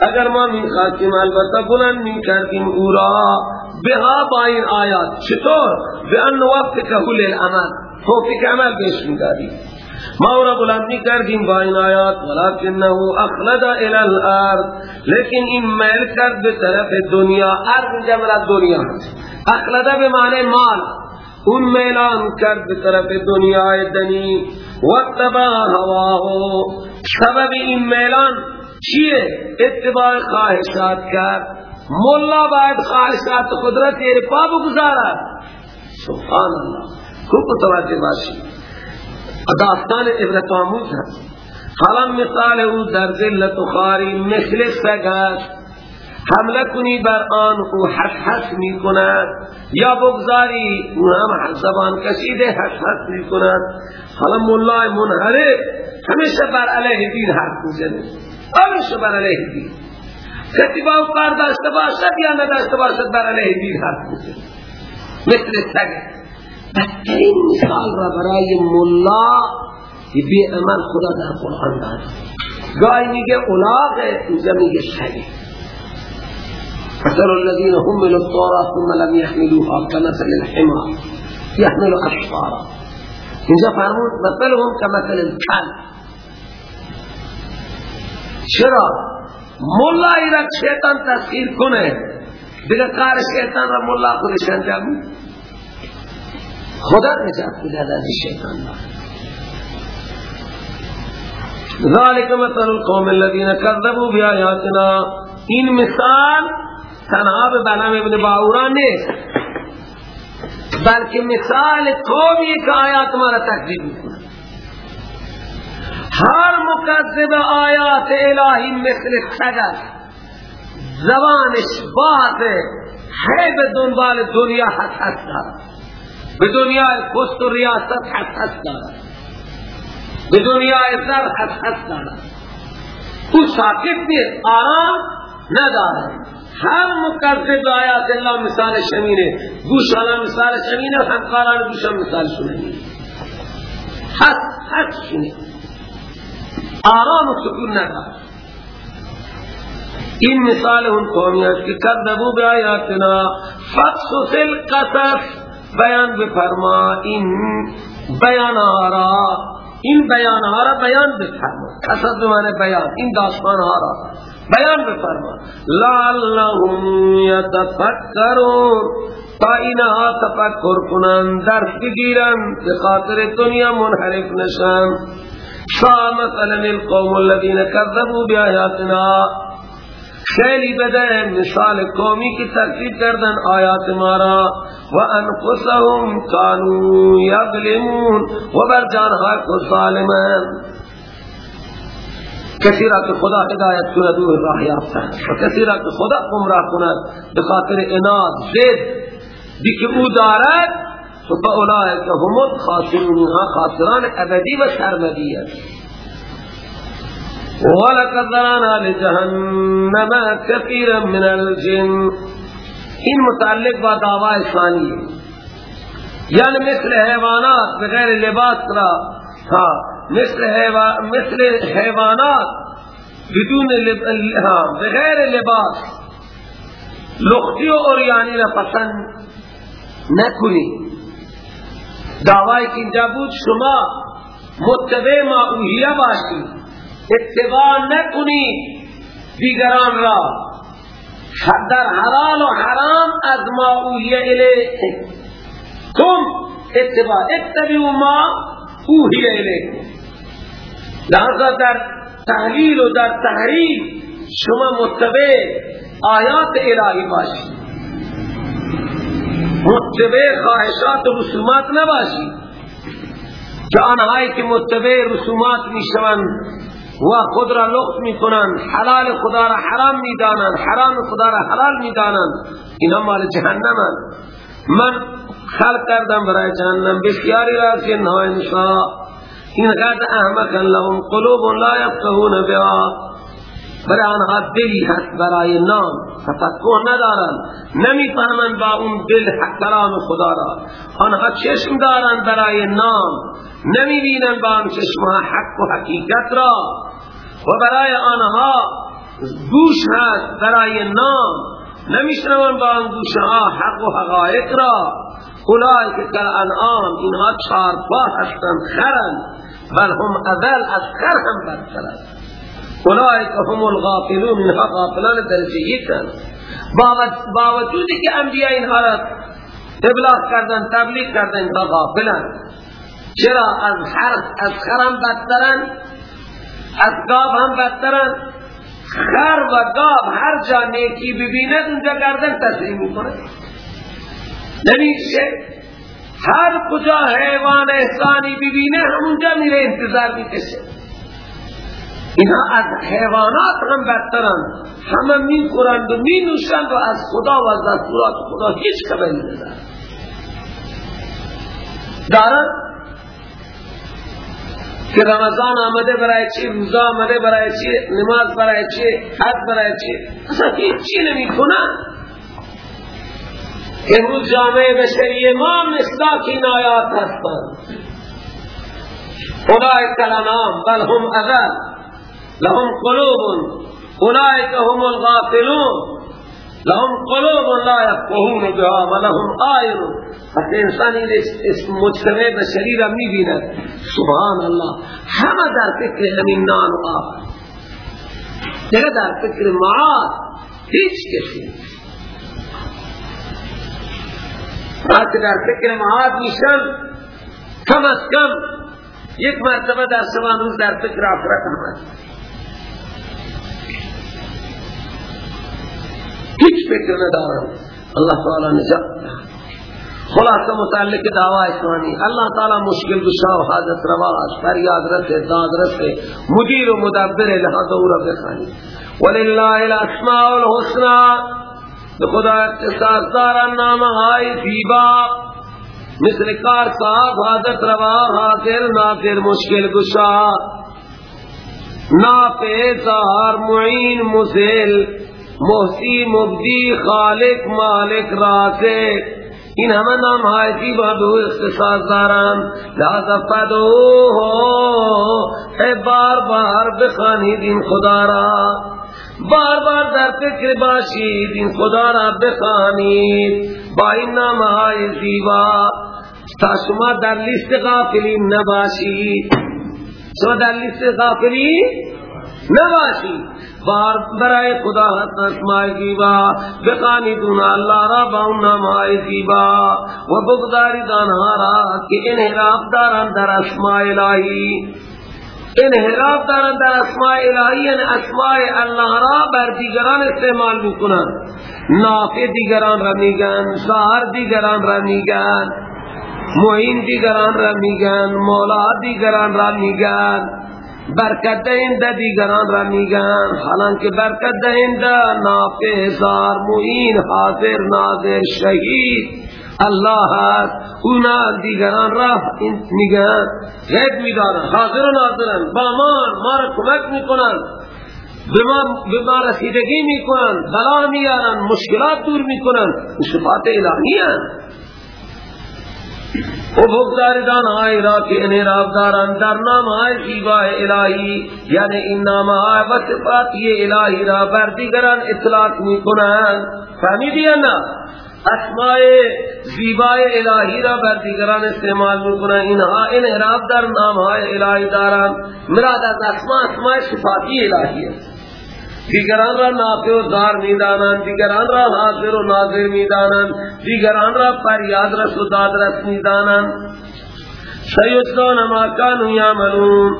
اگر ما می خواستیم البته بلند می کردیم او را. بها با این آیات. چطور؟ به ان وقت که حل العمل. توفیق عمل بیش می ما او را بلند می کردیم با این آیات. ولکنه اخلد الى الارض. لیکن این میل کرد به طرف دنیا. ارض مراد دنیا اخلده به معنی مال. اون میلان کرد به طرف دنیای دنی. واتبا هواه. سبب این میلان چیه؟ اتباع خواهشات کرد. مولا باید خواهشات قدرت تیرے پا بگزارد سبحان اللہ خوب متوجه باشی داستان عبرت آموز ہے حالا مثال او در ذلت و خاری مثل سگست حمله کنی بر آن او حس حس می کند یا بگذاری او هم زبان کشیده حس حس می کند حالا مولای منحرف. همیشه بر علیه دین حرف می‌زنه. همیشه بر علیه دین. کسی با او کار داشته باشد یا نداشته باشد بر علیه دین حرف می‌زنه. مثل سگه بدترین مثال را برای ملا بی عمل خدا در قرآن داد. گاهی میگه اولاغه اینجا میگه سگه مثل الذين حملوا التوراة ثم لم يحملوها كمثل الحمار. يحمل أسفارا اینجا فرمود مثلهم كمثل الكلب چرا؟ ملای را شیطان تسخیر کنه. دیگه کار شیطان را ملا خودش انجام خدا نجات بده از شیطان ذالک مثل القوم الذين كذبوا بآياتنا این مثال تنها به بنام ابن باورا نیست. بلکه مثال قومی که آیات ما را تکذیب می‌کنه. هر مکذب آیات الهی مثل سگل زبانش باته ہے دنبال دنیا حسد دارد به دنیای پست و ریاست حسد دارد به دنیای سر حسد دارد او ساکت نیست آرام ندارد هر مکذب آیات الله مثال شمینه گوش والا مثال شمینه همکاران گوش مثال شمینه حس حس شمینه آرام و سکون ندارد این مثال اون قومی است که کذبو به آیاتنا فقصص بیان بفرما این بیان آرا این بیان ها را بیان بفرما قصد بمانه بیان این داستان ها را بیان بفرما لعلهم یتفکرون. تا اینها تفکر کنن درس بگیرن به خاطر دنیا منحرف نشن. شا مثلا القوم الذين كذبوا بآياتنا. خیلی بده مثال قومی کی تکذیب کردن آیات مارا و انفسهم کانو یظلمون و بر جانها کو ظالمان. کسی را که خدا هدایت کند أو راه یافته. و کسی را که خدا گمراه کند به خاطر اناد زد دیگه أو دارد فا اولئک هم الخاسرون خاسران ابدی و سرمدی است. ولقد ذرانا لجهنم كثيرا من الجن. این متعلق با دعوی ثانی یعنی مثل حیوانات بغیر لباس را ها مثل مثل حیوانات بدون لب... ها بغیر لباس لختی و اوریانی را پسند نکنی دعوی اینجا بود شما متبع ما اوهیه باشید اتباع نکنی دیگران را. در حلال و حرام از ما اوهی الیه کم اتباع. اتبعوا ما اوهی الیه لحظا در تحلیل و در تحریف شما متبع آیات الهی باشی. متبع خواهشات و رسومات نباشی. که آنهایی که متبع رسومات می‌شوند و خود را لخت می کنند حلال خدا را حرام می دانند حرام خدا را حلال می دانند اینا مال جهنم من خلق کردم برای جهنم بسیاری را نه انشاء. این قد احمقا لهم قلوب لا یفقهون بها. برای آنها دلی هست برای نام تفکر ندارند. نمی فهمند با اون دل کلام خدا را. آنها چشم دارند برای نام. نمی بینند با اون چشمها حق و حقیقت را. و برای آنها گوش هست برای نام. نمیشنوند با اون گوشها حق و حقایق را. اولای که کل انعام اینها چارپا هستند خرند بل هم اذل از خر هم برترند اولئک هم الغافلون اینها غافلان درجه یکن باوجودی که انبیاء اینها را ابلاغ کردن تبلیغ کردن اینها غافلن. چرا؟ از هر از خرم بدترن از گاب هم بدترن. خر و گاب هر جا نیکی ببیند اونجا گردن تسلیم می‌کنه. نمیشه. هر کجا حیوان احسانی ببینه همونجا میره انتظار می‌کشه. اینا از حیوانات هم بدترند همه می خورند و می نوشند و از خدا و از دستورات خدا هیچ خبری ندارند دارن؟ که رمضان آمده برای چی؟ روزا آمده برای چی؟ نماز برای چی؟ حد برای چی؟ اصلا هیچی نمی کنن امروز جامعه بشری ما مصداق این آیات هستند خدای کلانام بل هم اذر لهم قلوب أولئك هم الغافلون. لهم قلوب لا يفقهون بها ولهم آئر حتی إنسان این مجتمع بشری را می سبحان الله. همه در فکر همین نان و آب دیگه در فکر معاد هیچ کسی وقتی در فکر معاد میشن کم از کم یک مرتبة در سوان روز در فکر آخرت هم هیچ فکر ندارن اللہ تعالی نجات خلاصہ متعلق دعوی اسلامی۔ اللہ تعالی مشکل گشا و حاجت رواز فریاد رسے داد رسے مدیر و مدبر لہذا اور بخانی وللہ الاسماء الحسنى۔ خدا اختصاص دارا، نام آئی زیبا۔ مثل کار صاحب، حاجت روا، حاضر، ناظر، مشکل گشا۔ نافع ظاہر معین مزل محسی مبدی خالق مالک رازق. این همه نام های با به اختصاص دارن لحظه فدو اے بار بار بخانید این خدا را. بار بار در فکر باشید این خدا را بخانید با این نام های زیبا. تا شما در لیست غافلین نباشید. شما در لیست غافلی نباشی. بار برای خدا حسن اسماء زیبا بقانیدون اللہ را با اون نامهای زیبا و بگداری دانها را که انحراف دارن در اسماء الہی. انحراف دارن در اسماء الهی یعنی اسماء الله را بر دیگران استعمال می‌کنن نافع دیگران را میگن ظاهر دیگران را میگن معین دیگران را میگن مولا دیگران را میگن. برکت دهنده دیگران را میگن. حالانکه برکت دهنده نافع ظاهر معین حاضر ناظر شهید. الله هست. اونا دیگران را میگن. غیب میدارن. حاضر و ناظرن. با ما ما را کمک می‌کنن. به ما رسیدگی می‌کنن. بلا میارن. مشکلات دور می‌کنن. صفات الهی هست. و بگداردان آئی را که انہیں رابداران در نام آئی شیبہ الہی یعنی ان نام آئی و صفاتی الہی را بر دیگران اطلاق می کنن۔ فهمیدی نا اسماء زیبای الہی را بر دیگران استعمال می‌کنن اینها انحراف در نام های الہی دارن۔ مراد از اسماء اسماء صفاتی الہی دیگران را نافع و دار می‌دانن دیگران را حاضر و ناظر می‌دانن دیگران را فریاد رس و داد رس می‌دانن سیدان ما کانو یعملون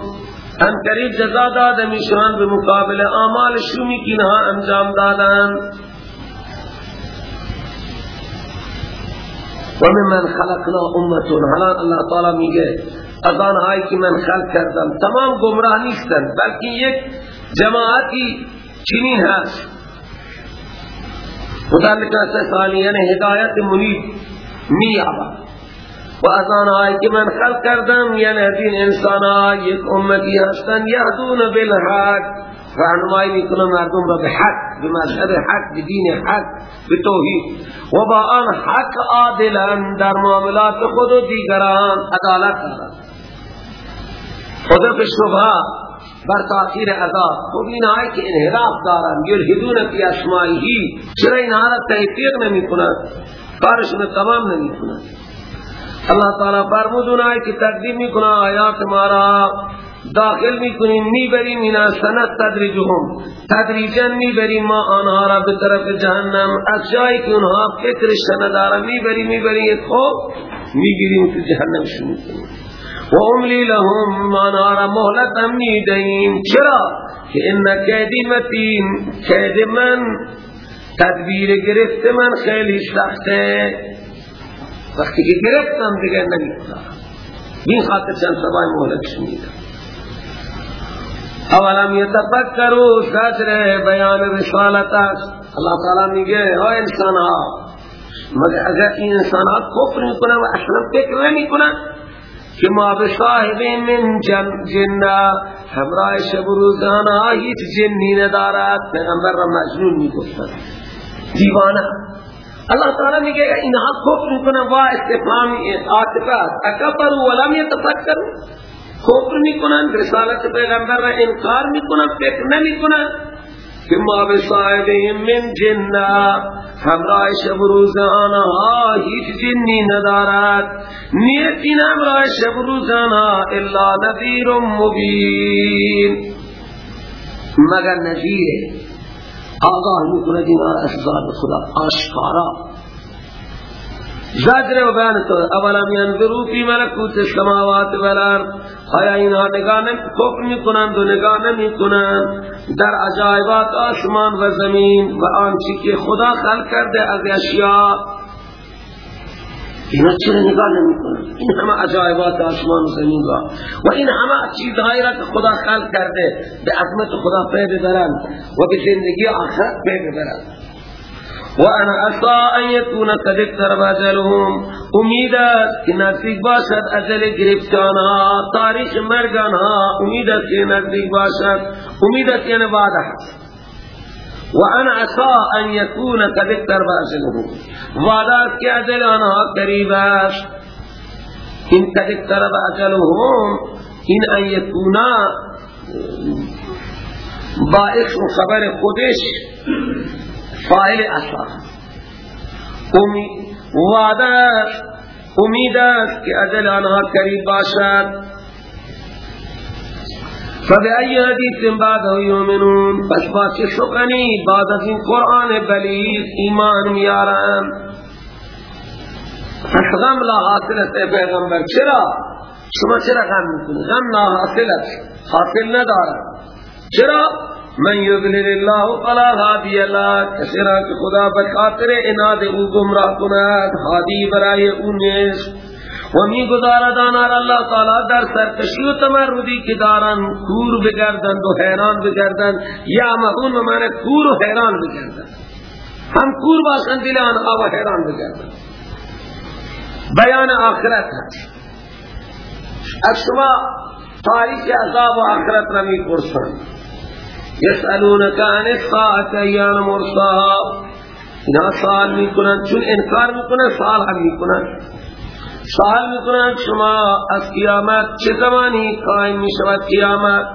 ان قریب جزا داد میشان به مقابل اعمال شومی کی نها انجام دادن ومن من خلقنا امتون حالا اللہ تعالی میگه از آنهایی که من خلق کردم تمام گمراه نیستن بلکه یک جماعتی چنین هست. خدا لکه ثانیان هدایت منیب می آبا و از آنهایی که من خلق کردم یعنی دین انسان یک امتی هستن یهدون بالحق. رهنمایی می‌کنه مردم را به حق به مذهب حق به دین حق به توحید. و با آن حق عادلا در معاملات خود و دیگران عدالت دارد خدا به شبه بر تاخیر عذاب. خود اینهایی که انحراف دارن. یلحدون فی اسمائیهی چرا اینها را تحقیق نمی کنند کارشون تمام نمی کنند اللہ تعالی فرمود اونهایی که تقدیم می کنند آیات مارا داخل می‌کنیم می‌بریم اینا سنت تدریجهم. تدریجا می‌بریم ما آنها را به طرف جهنم. از جایی که اونها فکرش ندارن می‌بریم می‌بریم. خوب می‌گیریم تو جهنم شروع می‌کنیم و املی لهم ما آنها را مهلت می‌دهیم چرا؟ که ان کیدی متین کید من تدبیر گرفت من خیلی سخته. وقتی که گرفتم دیگه نمی‌کنم این خاطر چند سبای مهلتش میدم اولم یتفکروا زجر بیان رسالت اللہ تعالی میگه ها انسان ها مگر اگر این انسان ها کفر می‌کنن و اصلا فکر نمی‌کنن؟ که ما به صاحب من جن جن همراه شب روزان ها هیچ جنی ندارد. پیغمبر را مجنون می‌گفتن دیوانه. اللہ تعالی میگه اینها کفر می‌کنن و استفهامی عاطفه اکبر ولم یتفکروا. کفر می‌کنن رسالت پیغمبر را انکار می‌کنن فکر نمی‌کنن. ما به صاحبهم من جنہ همراه شب روز آنها هیچ جنی ندارد. نیت این همراه شب روز آنها الا نذیر مبین. مگر نذیر؟ آگاه می‌کنه دینا اسباب خدا آشکارا. زجر و بیان تو اولم ینظرو فی ملکوت السماوات والارض. آیا اینها نگاه کفر می‌کنند و نگاه نمی‌کنند؟ در عجایبات آسمان و زمین و آنچه که خدا خلق کرده از اشیاء. اینا چرا نگاه نمی‌کنند؟ این همه عجایبات آسمان و زمین را. و این همه چیزهایی را که خدا خلق کرده به عظمت خدا پی ببرند و به زندگی آخرت پی ببرند. وانا اسا ان یکون قد اقترب اجلهم امید است که نزدیک باشد اجل گرفتان ها تاریخ مرگان امید است که نزدیک باشد. امید است یعنی وعده هست وانا اسا ان یکون قد اقترب اجلهم وعده است که اجل آنها قریب است. این قد اقترب اجلهم این ان یکونا باعث خبر خودش. فائل اثر وعده امید است که اجل آنها قریب باشد. فبأي حدیث بعد یؤمنون پس با چه بعد از این قرآن بلیغ ایمان میارن پس غم لا حاصلت پیغمبر. چرا؟ شما چرا غم می‌کنی؟ غم لا حاصلت حاصل ندارد چرا؟ من یضلل الله فلا هادی له کسی را که خدا خاطر اناد او گمراه کند هادی برای او نیست. و می گذارد آنها الله تعالی در سرکشی و تمردی که دارن کور بگردند و حیران بگردند. یا مهون و معنی کور و حیران بگردند. هم کور باشند دل آنها و حیران بگردند. بیان آخرت. هست از شما تاریخ عذاب و آخرت را می پرسند یسألونک عن الساعت ایان مرساها. اینا سوال می کنند چون انکار می کنند سوال هم می کنند سوال می‌کنند شما از قیامت چه زمانی قائم می شود قیامت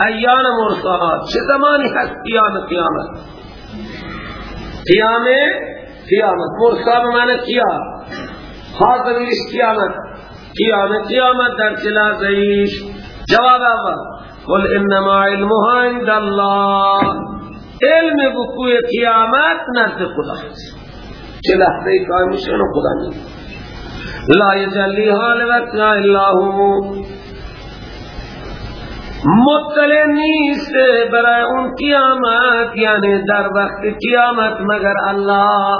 ایان مرساها. چه زمانی هست قیام قیامت؟ قیام قیامت. مرسا بمعنی قیام. حاضرش قیامت. قیام قیامت در چلا زیش جواب اول. قل إنما علمها عند الله. علم بکوی قیامت نزد خدا. چه لحظه قائم میشه خدا نیست لا یجلیها لوقتها الا هو. مطلع نیست برای اون قیامت یعنی در وقت قیامت مگر الله.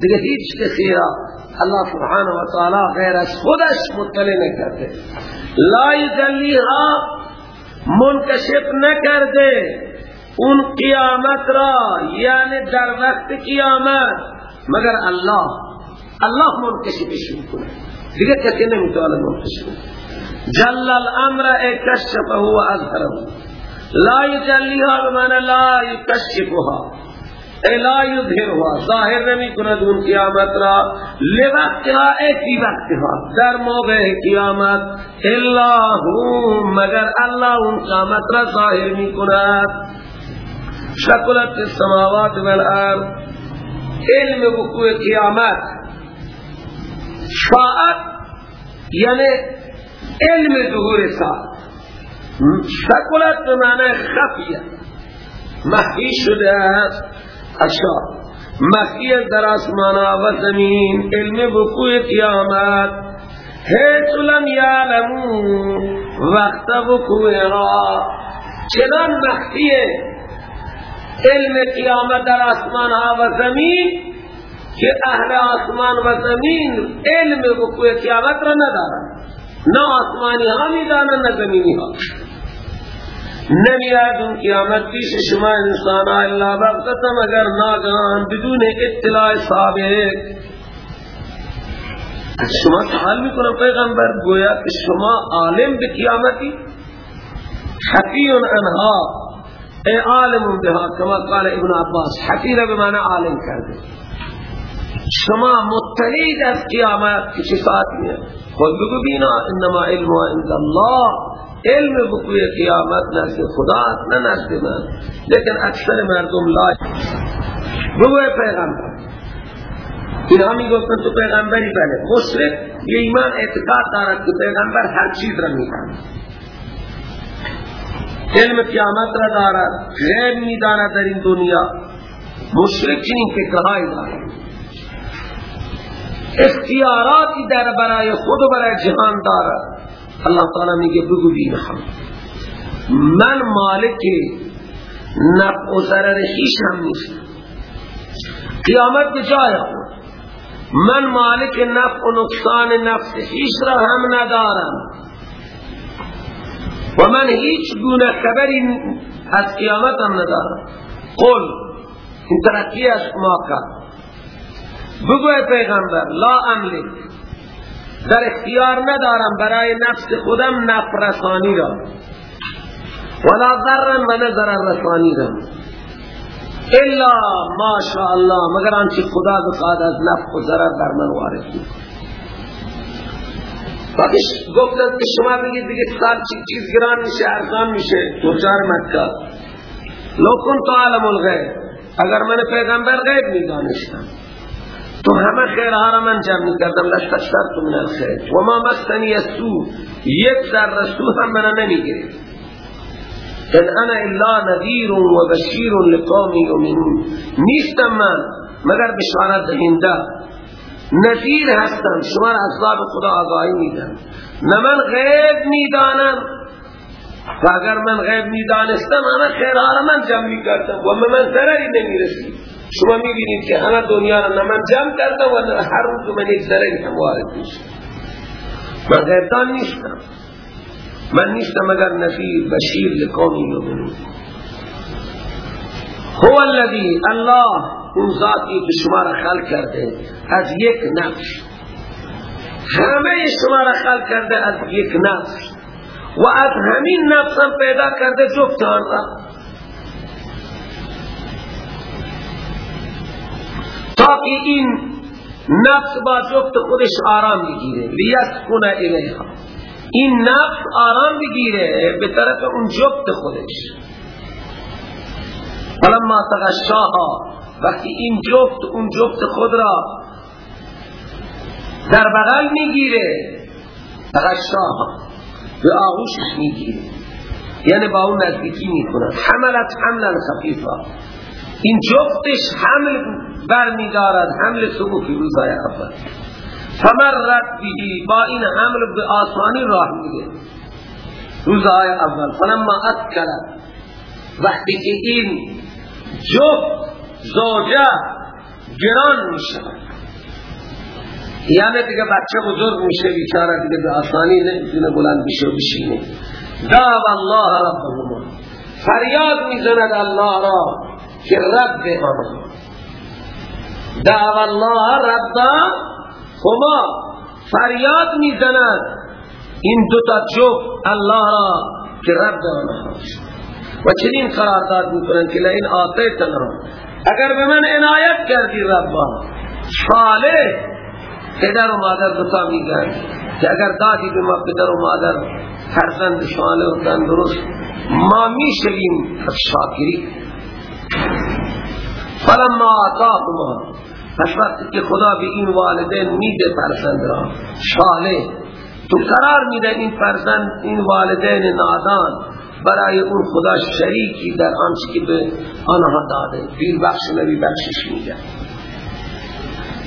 دیگه هیچ کسی را الله سبحانه و تعالی غیر از خودش مطلع نکرده. لا یجلیها منکشف نکرده. اون قیامت را یعنی در وقت قیامت. مگر الله الله منکشفش می‌کنه. دیگه کسی نمی‌تونه منکشف جل الامر اکشفه و اظهره. لا یجلیها بمعنی لا یکشفها. لا یظهرها ظاهر نمی کند اون قیامت را۔ لوقتها ایتی وقتها در موقع قیامت۔ الا مگر الله اون قیامت را ظاهر می کند شکلت السماوات والارض۔ علم بکوه قیامت۔ ساعت یعنی علم ظهور ساعت۔ شکلت معنی خفیه مخفی شده است۔ اشیا مخفی در آسمان و زمین علم بکوی قیامت. حیث لم یعلمون وقت بکویها چنان مخفیه علم قیامت در آسمان و زمین که اهل آسمان و زمین علم وقوع قیامت را ندارن. نه آسمانی ها می‌دانن نه زمینی ها. نمیاد. اون قیامت پیش شما انسان الا بغتتا مگر ناگان بدون اطلاع سابق شما سوال می‌کنم پیغمبر گویا که شما عالم به قیامتی؟ حفی انها. ای عالم بها کما قال ابن عباس حفی را بمعنی عالم کرده. شما مطلعید از قیامت که چه ساعتیه خود بگو بینا انما علم عند الله. علم بکوی قیامت نزد خدا نه نزد من. لیکن اکثر مردم لا بگو پیغمبر. این همی گفتن تو پیغمبری بله. مشرک یه ایمان اعتقاد دارد که پیغمبر هر چیز را می‌داند علم قیامت را دارد غیب می‌داند در این دنیا. مشرک چنین فکرهایی دارد. اختیاراتی در برای خود و برای جهان دارد. اللہ تعالی میگه بگو بی محمد من مالک نفع و ضرر هم نیست. قیامت به جای من مالک نفع و نقصان نفس هیچ را هم ندارم. و من هیچ گونه خبری از قیامت هم ندارم. قل این ترقی از ما کرد بگو پیغمبر لا املک. در اختیار ندارم برای نفس خودم نفرسانی را. ولا ضرن و نظر رسانی را. الا ما شاء الله مگر آنچه خدا بخواد از نفع و ضرر بر من وارد می‌کنه وقتی گفتن که شما بگید دیگه سال چیز گران میشه ارزان میشه. تجار مکه. لو کنت عالم الغیب. اگر من پیغمبر غیب می‌دانستم. تو همه خیرها را من جمع کردم لستشترت من الخیر و ما مستنی سو یک در رسو هم من نمی گرفت ان انا الا نذیر و بشیر لقوم یؤمنون. نیستم من مگر بشارت دهنده. نذیر هستم شما را اسباب خدا آگاهی میدم نه من غیب می‌دانم. و اگر من غیب می‌دانستم همه خیرها را من جمع می‌کردم. و من ضرری نمی‌رسید. شما می‌بینید که همه دنیا را نه من جمع کردم و هر روز من یک ضرری هم وارد میشه. من غیبدان نیستم. من نیستم مگر نذیر بشیر لقومی یؤمنون هو الذی الله اون ذاتی که شما را خلق کرده از یک نفس. همه شما را خلق کرده از یک نفس. و از همین نفس پیدا کرده جفتان را. تاکه این نفس با جفت خودش آرام بگیره. لیسکن الیها. این نفس آرام بگیره به طرف اون جفت خودش. فلما تغشاها وقتی این جفت اون جفت خود را در بغل می‌گیره تغشاها به آغوشش می‌گیره. یعنی با اون نزدیکی می‌کنه حملت حملا خفیفا. این جفتش حمل بر میدارد حمل صبح روزای اول. فمرت بهی با این حمل به آسانی راه میده. روزهای اول. فلما اکلت وقتی که این جفت زوجه گران میشه یعنی دیگه بچه بزرگ میشه بیچاره دیگه به آسانی نمی‌تونه بلند بشه و بشینه. دعو الله ربهما. فریاد می‌زند الله را که رب آنها دعو الله رب هما فریاد می‌زند این دوتا جفت الله را که رب آنها و چنین قرارداد می‌کنن که لئن آتیتنا. اگر به من عنایت کردی ربا صالح پدر و مادر دوتا میگن که اگر دادی به ما پدر و مادر فرزند صالح و تندرست ما می‌شویم شاکری. فلما آتاهما پس وقتی که خدا به این والدین میده فرزند را صالح تو قرار میده این فرزند این والدین نادان برای اون خدا شریکی در آنچه که به آنها داده. پیر بخش نبی بخشش میده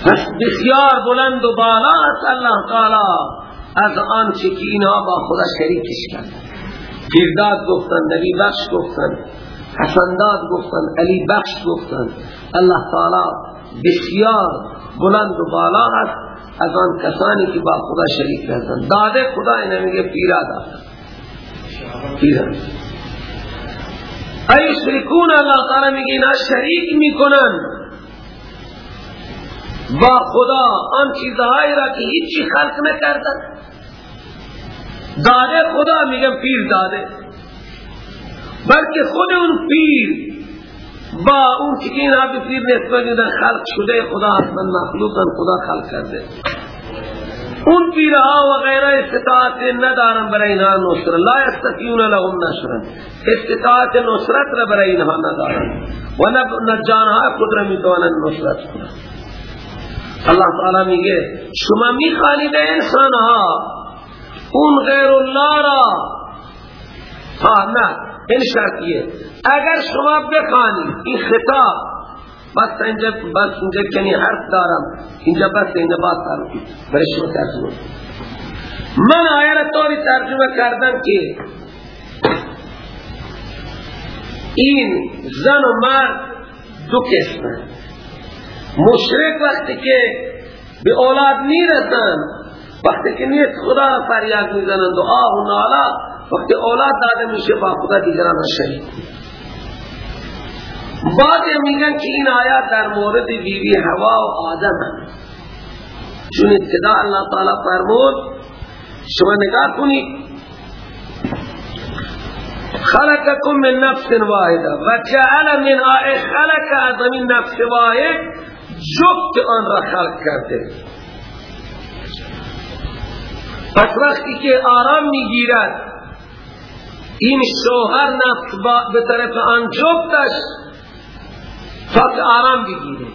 پس بسیار بلند و بالا است الله تعالی از آنچه که اینها با خدا شریکش کرد. پیرداد گفتن نبی بخش گفتن حسنداد گفتن علی بخش گفتن. الله تعالی بسیار بلند و بالا است از آن کسانی که با خدا شریک کردن داده خدا اینه میگه پیرا داده پیرا ای شرکون اللہ تعالی میگه اینا شریک می‌کنن. با خدا آن چیزهایی را که هیچی خلق نکردن. داده خدا میگم پیر داده. بلکه خود اون پیر با اون که این آب پیر نسبت دیدن خلق شده خدا اصلا مخلوقا خدا خلق کرده. اون پیرها و غیره استطاعت ندارن برای اینها نصر لا یستطیعون لهم نصر استطاعت نصرت را برای اینها ندارن. و نجانها خود را می‌توانن نصرت کنن الله تعالی میگه شما می‌خوانید انسان ها اون غیر الله را؟ ها نه. این شرطیه اگر شما بخوانید این خطاب بس اینجا بس اینجا کنی حرف دارم. اینجا بس اینجا بات دارم برای شما ترجمه. من آیه را طوری ترجمه کردم که این زن و مرد دو قسمه. مشرک وقتی که به اولاد نیرسن وقتی که نیست خدا را فریاد می‌زنند و آه و نالا وقتی اولاد داده میشه با خدا دیگران شریک بعد میگن که این آیات در مورد بیبی هوا و آدم چون ابتدا اللہ تعالی فرمود شما نگاه کنید. خلقكم من نفس واحده و جعل من خلق من نفس واحد جفت آن را خلق کرده. پس وقتی که آرام می‌گیرد این شوهر نفس به طرف آن جفتش تا آرام بگیره.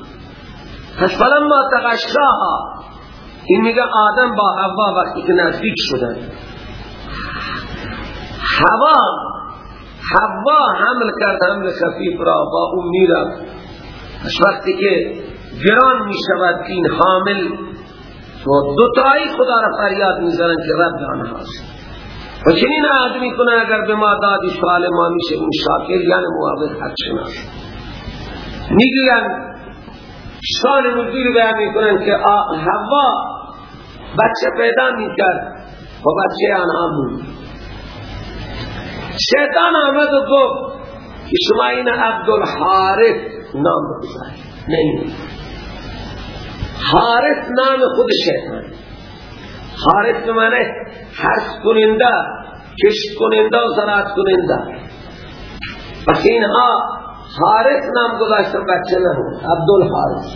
پس فلما تغشاها این میگه آدم با هوا وقتی که نزدیک شدن هوا حوا حمل کرد حمل خفیف را با اون می‌رفت. وقتی که گران می شود این حامل و دوتایی خدا را فریاد می‌زنن که رب آنهاست. و چنین آدمی کنه اگر به ما دادی سوال ما میشه. اون شاکر یعنی موافق حق شناس می‌گوین شان نزول بیان می‌کنن که حوا بچه پیدا می‌کرد و بچه آنها بود. شیطان آمد و گفت که شما این عبدالحارث نام بگذارید نہیں حارث نام خود شیطان. حارث به معنی حرس کننده کشت کننده و زراعت کننده. پس اینها حارث نام گذاشتن بچه نه عبدالحارث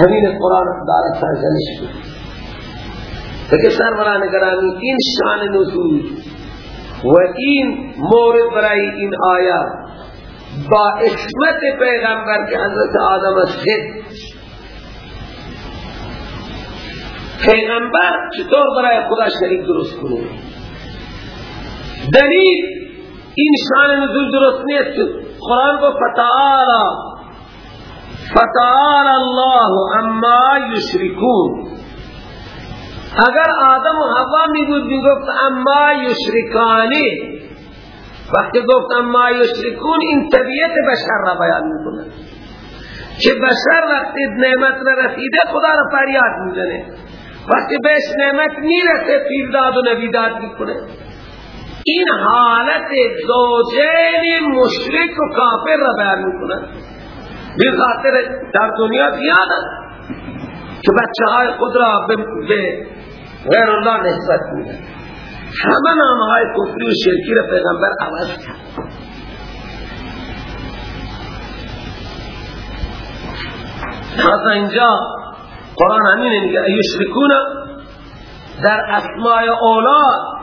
همین قرآن دارت سرزنش بود لیکن سروران گرامی این شان نزول. و این مورد برای این آیات با اسمت پیغمبر که حضرت آدم از خد پیغمبر چطور برای خدا شریک درست کنه؟ دلیل این شان نزول درست نیست قرآن کو فتعالا فتعالا الله اما یشرکون. اگر آدم و حوا می بود می گفت اما یشرکانی. وقتی گفت اما یشرکون این طبیعت بشر را بیان می‌کنه که بشر وقتی نعمت را رسیده خدا را فریاد می‌زنه وقتی بهش نعمت می‌رسه پیرداد و نبیداد می‌کنه. این حالت زوجین مشرک و کافر را بیان می‌کنه. به خاطر در دنیا زیاد که بچه های خود را به غیر الله نسبت میدن همه نام های کفری و شرکی را پیغمبر عوض کرد. لحظا اینجا قرآن همین میگه ایشرکون در اسماء اولاد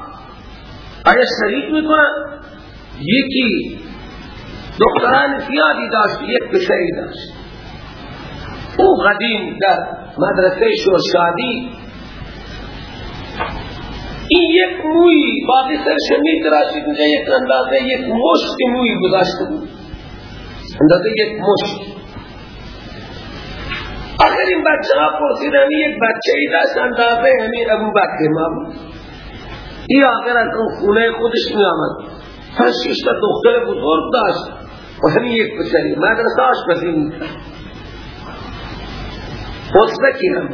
آیا شریک می‌کنن؟ یکی دختران زیادی داشت یک پسری داشت. او قدیم در مدرسه شورشادی این یک موی باقی سرش میتراشید اینجا یک اندازه یک مشت موی گذاشته بود. اندازه یک مشت. آخر این بچه ها پرسیدن یک بچه ای داشت اندازه همین ابو بکر ما این آخر از اون خونه خودش می آمد پس ششتا دختر بزرگ داشت. و همین یک پسری مدرسه آش بزین حسبکی هم؟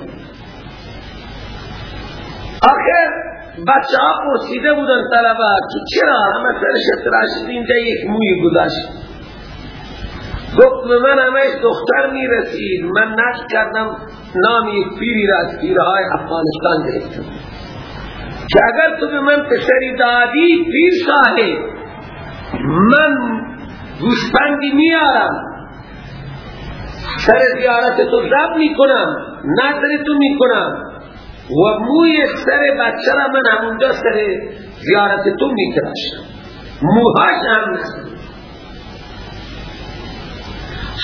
آخر بچه ها پرسیده بودن طلبه که چرا؟ همه سرش تراشید اینجا یک موی گذاشت. به من همه دختر می رسید من نشت کردم نام یک پیری را از پیرهای افغانستان گرفتم. که اگر تو به من پسری دادی پیر صاحب من گوشپندی میارم. سر زیارت تو زب می کنم نظر تو می کنم و موی سر بچه را من همونجا سر زیارت تو میتراشم. موهاش هم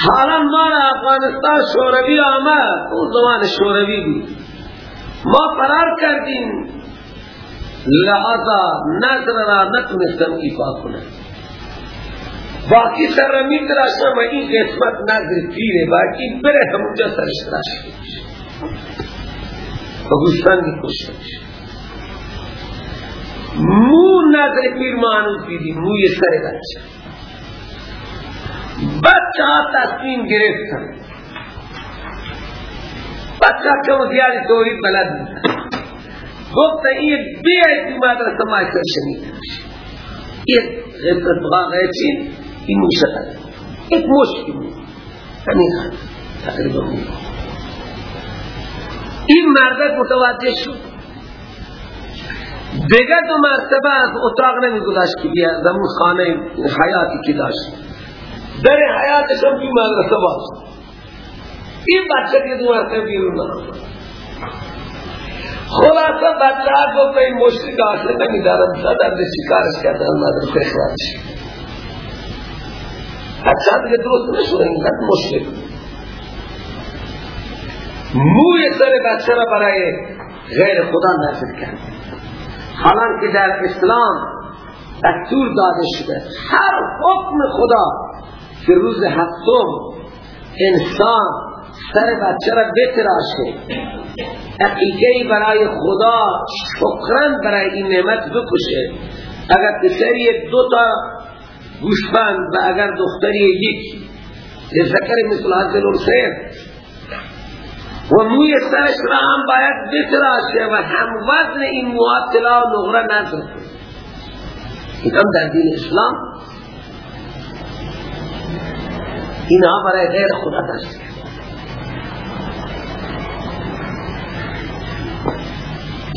حالا ما را افغانستان شوروی آمد. اون زمان شوروی بود. ما فرار کردیم. لحظا نظر را نتونستم ایفا کنم. باقی سر را میتراشم و این قسمت نظر پیره. باقی بره همونجا سرش تراشم و گوشتن کشتش مو نظر پیر مانوس دیدی موی سر بچه. بچه ها تصمیم گرفتن. بچه ها کم زیادی توحید بلد بودن گفتن این بیاید این مدرسه مایکر شنید این اتفاق چین این موشتن ایک بود. همین تقریبا این مردک متوجه شد. دیگر دو مرتبه از اتاق نمی گذاشت که بیا زمون خانه حیاتی که داشت. در حیاتش هم توی مدرسه باز. این بچه که دو مرتبه بیرون نمید خلاصه بچه ها گفت این مشکل داشته نمی دارم صدر شکارش کردن مدرسه اخراج بچه ها دیگه درست نشده اینقدر مشکل موی سر بچه را برای غیر خدا نصب کرد. حالان که در اسلام دستور داده شده هر حکم خدا که روز هفتم انسان سر بچه را بتراشه عقیقه برای خدا شکرن برای این نعمت بکشه. اگر پسری دو تا گوشبند و اگر دختری یک. ذکر مثل حضر الحسین. و موی سرش را هم باید بتراشه و هم وزن این معطلا و نغره نظر هم در دین اسلام اینها برای غیر خدا دست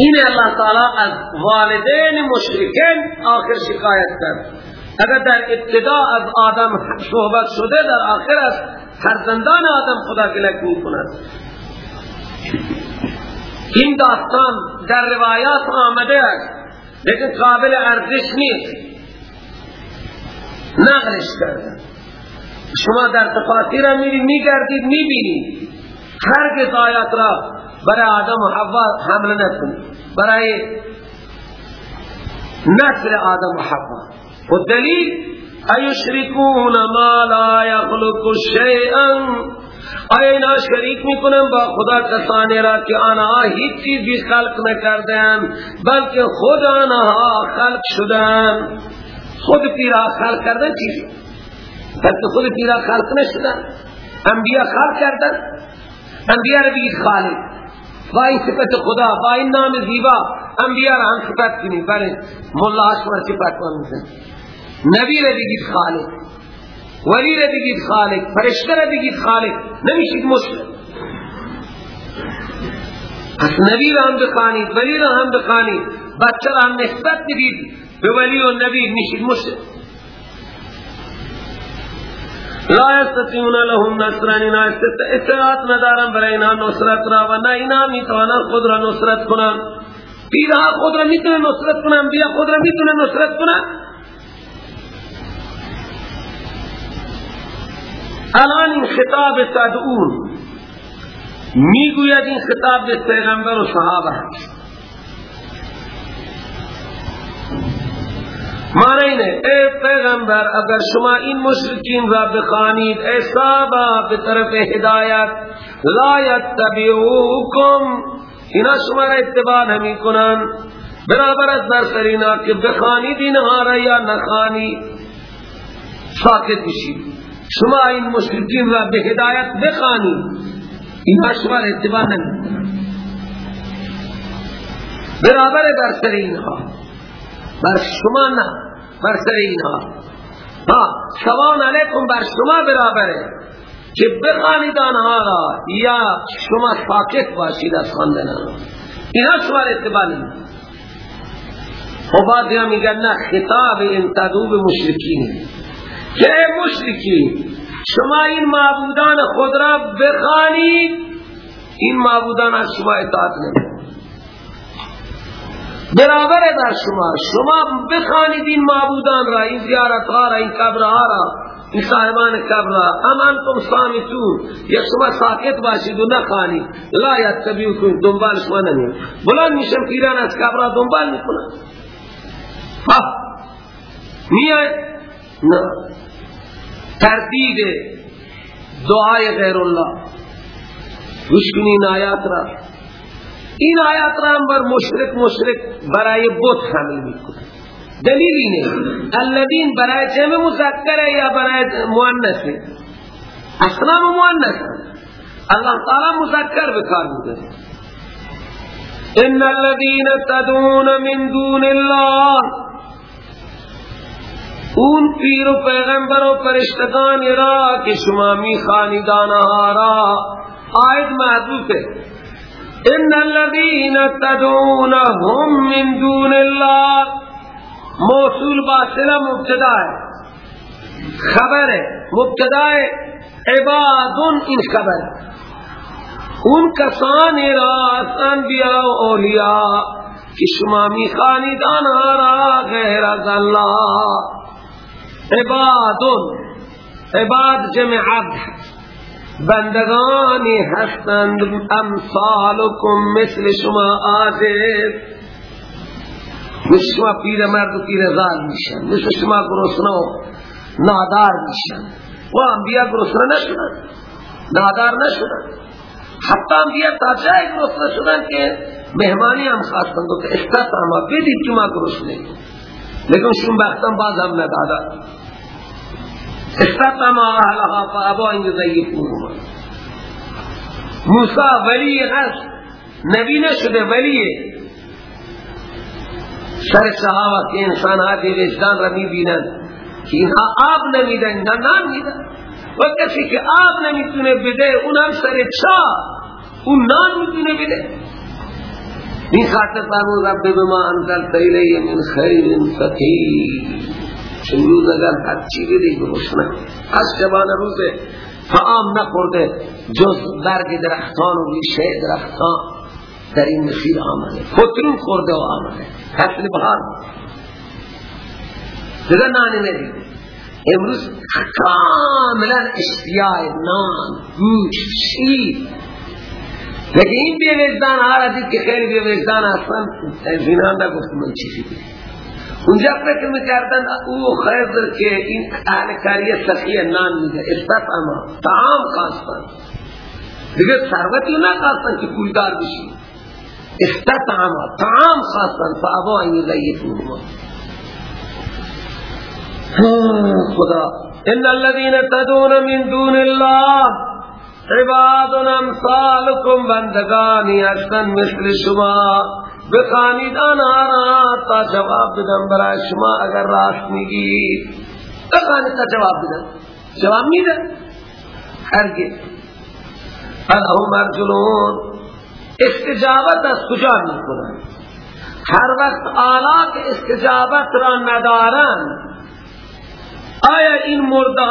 این اللہ تعالی از والدین مشرکین آخر شکایت کرد. اگر در ابتدا از آدم صحبت شده در آخر از فرزندان آدم خدا گلک می کند این داستان در روایات آمده است لیکن قابل ارزش نیست. نقلش کرده شما در تفاصیر میری میگردید می‌بینید هرگز آیات را برای آدم و حوا حمل نکنید. برای نسل آدم و حوا. و دلیل ایشرکون ما لا یخلق شیئا. اینا شریک می‌کنن؟ با خدا کسانی را که آنها هیچ چیزی خلق نکردن بلکه خود آنها خلق شدن خود پیرا خلق کردن چیزی بلکه خود پیرا خلق نشدن. انبیاء خلق کردن. انبیاء را بگید خالق. با این صفت خدا با این نام زیبا. انبیاء را هم صفت کنید بله مولا اشمر صفت کنید نبی را بگید خالق. ولی را بگید خالق. فرشته را بگید خالق. نمیشید مشرک پس نبی را هم بخانید ولی را هم بخانید بچه را هم نسبت بدید. به ولی و نبی میشید مشرک لا یستطیعون لهم نصران اینا استطاعت ندارن برای اینا نصرت را و نه اینا می‌توانن خود را نصرت کنن پیرها خود را می‌تونه نصرت کنن بیا خود را می‌تونه نصرت کنن الان این خطاب تدعون می‌گوید این خطاب به پیغمبر و صحابه معنی اینه ای پیغمبر اگر شما این مشرکین را بخانید ای صحابه به طرف هدایت لا یتبعوکم. اینا شما را اتباع نمی کنن برابر از در سرینا که بخانید اینها را یا نخانید ساکت بشید. شما این مشرکین را به هدایت بخانید اینها شما را اتباع نمی برابر در سر اینها بر شما نه بر سر اینها. ها سوان علیکم بر شما برابره. که بخانید آنها را یا شما ساکت باشید از خواندن آنها. اینها شما را اتباع نمی و یا میگن نه خطاب انتدوب مشرکین. که مشرکی شما این معبودان خود را بخانید این معبودان از شما اطاعت نمید برابر در شما شما بخانید این معبودان را این زیارت ها را این قبر ها را این صاحبان قبر را امان تم سامیتون یا شما ساکت باشید و نخانید لا یتبیو کن دنبال شما نمید. بلند میشم پیران از قبر دنبال می‌کنن ها. میای نه. تردید دعای غیر الله گوش این آیات را. این آیات را هم بر مشرک مشرک برای بت حمل می‌کنه. دلیل اینه. الذین برای جمع مذکر یا برای مؤنث اصنام مؤنث الله تعالی مذکر بکار میده ان الذين تدعون من دون الله. اون پیر و پیغمبر و فرشتگان را که شما می خاندان را آیت محضوف ہے ان الذين تدعونهم من دون الله موصول باصلہ مبتدا خبر مبتدا عباد ان خبر. ان کسان راست انبیاء و اولیاء کہ شما می خاندان را غیر از اللہ. عباد عباد جمع عبد. بندگانی هستند. امثالکم مثل شما آزید مثل شما پیر مرد و پیر زال میشن. مثل شما گرسنه و نادار میشن. و انبیاء گرسنه نشدن. نادار نشدن. حتی انبیاء تا جای گرسنه شدن که مهمانی هم خواستن. تو که استطعما بدید شما گرسنه لیکن شما بختن باز هم ندادا استطعما اهلها فابا ان یضیفوهما موسی ولی هست نبی نشده ولیه سر صحابه که انسان ها دی وجدان را می بینن که اینها آب نمیدن اینها نان میدن. و کسی که آب نمی‌تونه بده اون هم سر چا؟ اون نان می‌تونه بده. این خاطر فرمون رب بما انزل تیلی من خیر فقیر. چون روز اگر هر چی بدی گروشنه از شبان روز فعام نخورده جز برگ درختان و ریشه درختان در این مسیر آمده. خطرون خورده و آمده. فصل بهار. دیگه نانی ندید امروز کاملا اشتیاع نان گوش شیر. لیکن این بی وجدان ها را دید که خیلی بی وجدان اصلا زینان نگفت من چیزی. دید اونجا فکر می‌کردن او خیزر که این اهل کاری سخی نان میده استفاما تعام خواستن دیگه ثروتی نخواستن که پولدار بشی استطعم طعام خاصا فابا ان یضیفوهما خدا ان الذين تدعون من دون الله عباد امثالكم بندگانی هستن مثل شما بخانید آنها تا جواب بدن برای شما اگر راست میگید بخانید تا جواب بدن جواب میدن هرگز. الهم ارجلون استجابت از کجا می کنن هر وقت آلا که استجابت را ندارن آیا این مرده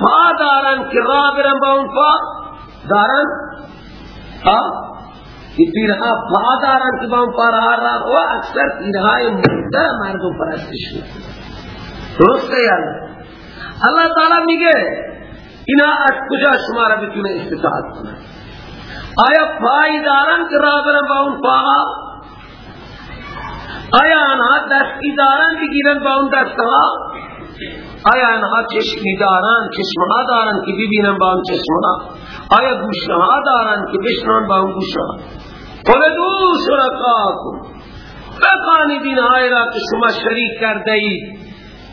ها دارن که را برن با اون پا؟ دارن؟ آه؟ این پیرها پا دارن که با اون پا را را و اکثر پیرهای مرده مردم پرستش درسته یعنی اللہ تعالی میگه اینا از کجا شما را بتونه استطاعت کنن آیا پای دارن که را برن با اون پاها آیا آنها دستی دارن بگیرن با اون دستها آیا آنها چشمی دارن چشمها دارن که ببینن با اون چشمها آیا گوشها دارن که بشنن با اون گوشها قلدو شرکاکم. بقانی دینهای را که شما شریک کرده اید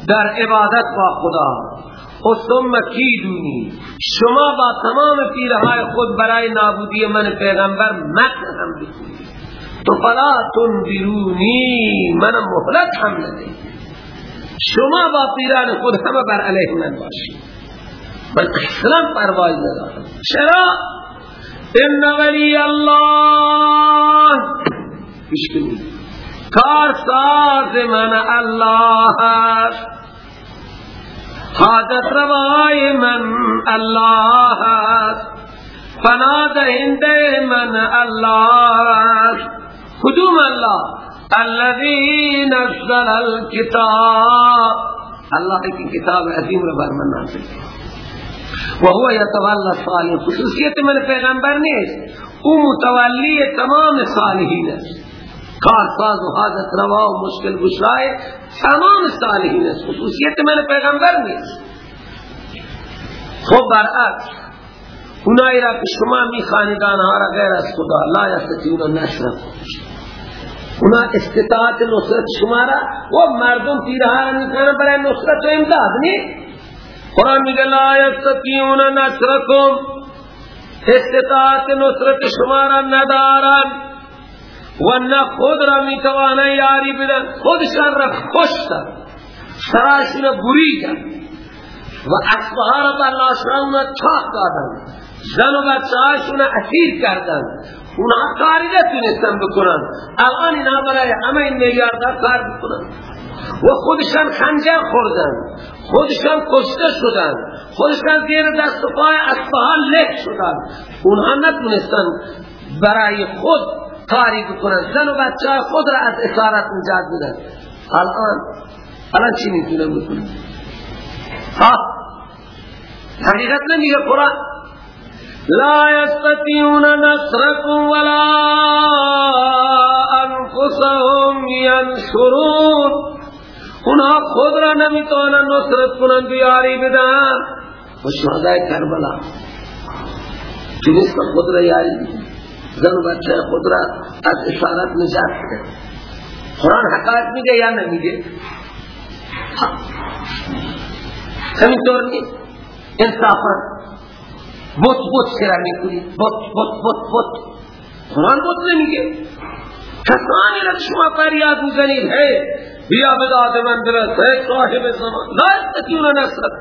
در عبادت با خدا. و ثم کیدونی شما با تمام پیرهای خود برای نابودی من پیغمبر مکر هم تو فلا تنبیرونی من مهلت هم نده شما با پیران خود همه بر علیه من باشید. من اصلا پرواز ندارم چرا؟ ان ولی الله. پیشکنی کار ساز من الله است. حاجت روای من اللہ فنا دہندے من اللہ خدوم اللہ الذي نزل الكتاب. اللہ کی کتاب عظیم رو بر من نازل وهو يتولى الصالحين خصوصیت من پیغمبر نیست. او متولی تمام صالحین است. کارساز و حاجت روا و مشکل گشای تمام صالحین است. خصوصیت من پیغمبر نیست. خب برعکس اونایی را که شما می خاندان ها را غیر از خدا لا یستطیعون نصر اونا استطاعت نصرت شما را و مردم پیرها را برای نصرت و امداد نی قرآن میگه لا یستطیعون نصرکم. استطاعت نصرت شما را ندارن و نه خود را می‌توانه یاری بدن. خودشان را کشتن. سراشون بریدن. و اصبها را بر لاشران چاک دادن. زن و بچه هاشون اسیر کردن. اونها کاری نتونستن بکنن. الان اینا برای همه این میلیاردها کار بکنن و خودشان خنجر خوردن. خودشان کشته شدن. خودشان زیر دست پای اصفهان له شدن. اونها نتونستن برای خود کاری بکنن. زن و بچه خود را از اسارت نجات بدن الان الان چی می‌تونه بکنن ها؟ حقیقت نمیگه قرآن. لا يستطيعون نصركم ولا انفسهم ینصرون اونها خود را نمی‌توانند نصرت کنند بیاری بدن. و شهدای کربلا. چونیست خود را یاری. زن و بچه خود را از اشارت نجات کرد. قرآن حقایت میگه یا نمیگه؟ همینطور نیست. بوت بوت سرا می‌کنی بوت بوت بوت بوت. قرآن بوت نمیگه. کسانی را شما فریاد می‌زنید ہے بیا بداد من درست. ہے صاحب زمان. لا استطیعون نصرت.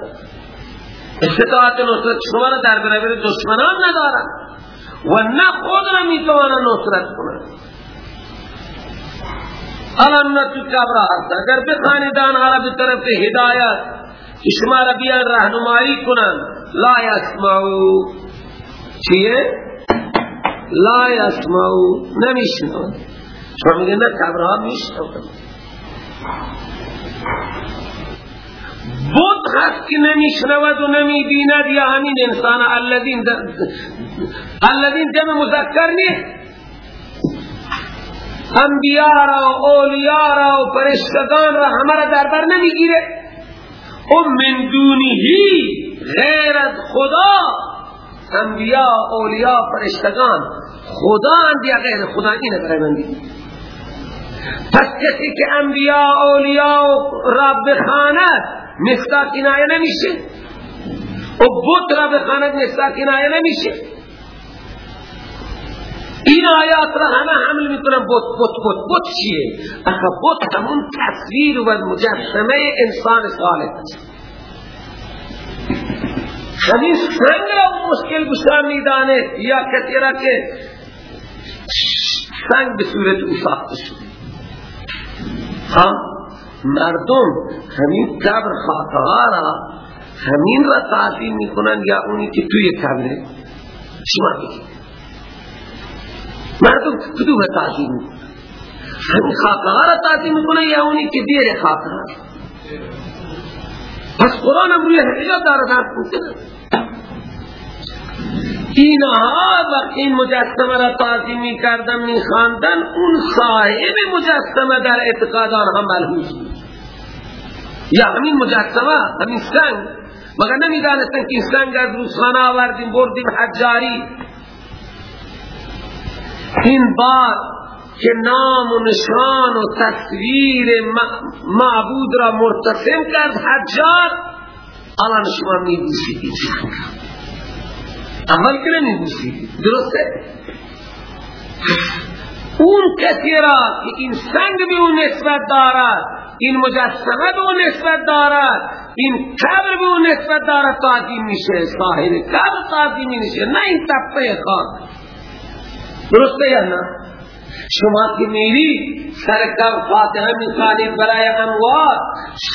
استطاعت نصرت. شما را در برابر دشمنان ندارن و نه خود را می‌توانن نصرت کنن الان نتو کبرا هست اگر بخانی دانها را به طرف هدایت که شما را بیان رهنمایی کنن لا یسمعو چیه؟ لا یسمعو نمیشنون. شما میگه نه کبرها میشنون. بود هست که نمیشنود و نمی‌بیند. یا همین انسان الذین الذین جمع مذکر نیست. انبیاء را و اولیاء را و فرشتگان را همه را در بر نمی‌گیره. او من دونهی غیر از خدا. انبیاء اولیاء فرشتگان. خدا اندیا غیر خدا اینه برای من پس کسی که انبیاء اولیاء را بخاند مثل کنایه نمیشه. و بود را بخاند مثل کنایه نمیشه. این آیات را همه حمل می‌کنن بوت بوت بوت بوت چیه؟ اخه بوت همون تصویر و مجسمه انسان صالح همین سنگ را مشکل گشتر میدانه یا کسی را که سنگ به صورت او ساخته شده. ها؟ مردم همین قبر خاطها را همین را تعظیم می‌کنن یا اونی که توی قبره شما بگید مردم کدوم تعظیم همین خاطرها را تعظیم می‌کنه یا اونی که دیر خاطرها؟ پس قرآن هم روی حقیقت داره درد می‌کنه اینها وقت این مجسمه را تعظیم می‌کردن میخواندن اون صاحب مجسمه در اعتقاد آنها ملحوظ بود. یا همین مجسمه همین سنگ. مگر نمی‌دانستن که این سنگ از روزخانه آوردیم بردیم حجاری. این بار که نام و نشان و تصویر معبود را مرتسم کرد حجار الان شما می بوسید اول که نمی بوسید درسته؟ اون کسی را که این سنگ به اون نسبت دارد این مجسمه به اون نسبت دارد این قبر به اون نسبت دارد تعظیم میشه. صاحب قبر تعظیم میشه نه این تپه خاک. درسته یا نه؟ شما که میری سرکم فاتحه می‌خوانید برای اموات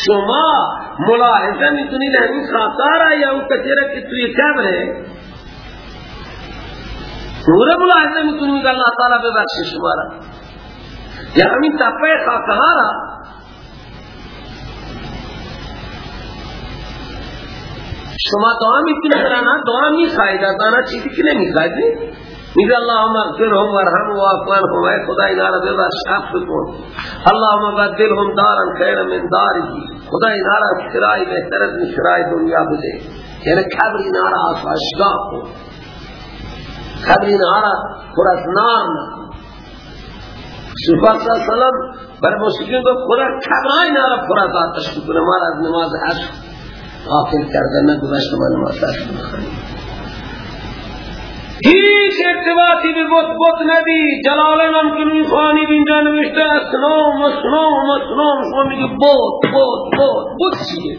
شما ملاحظه می‌تونید همین خاطر یا اون کچره که توی کبره پورا ملاحظه می‌تونید اللہ تعالی ببخش شما را. یا همین تپه خاطره را. شما دعا کرانا دعا می‌خواید آنها چیزی که نمی‌خواید. میگه اللهم اغفرهم وارحم وافوانهم ای خدا اینا را ببخش عفو کن اللهم بدلهم دارا خیر من داری. خدا اینا را شرای بهتر از شرای دنیا بده. یعنی قبر اینا را آسایشگاه کن. قبر اینا را پر از نار علیہ وسلم بر مشکین کو خدا قبر اینا را پر از آتش کنه ما از نماز عشق غافل کردن نگذاشت ما نماز عشق بخونیم هیچ ارتباطی به بت بت ندی. جلال من که می‌خوانی اینجا نوشته اسنام اسنام اسنام شما میگه بت بت بت بت چیه؟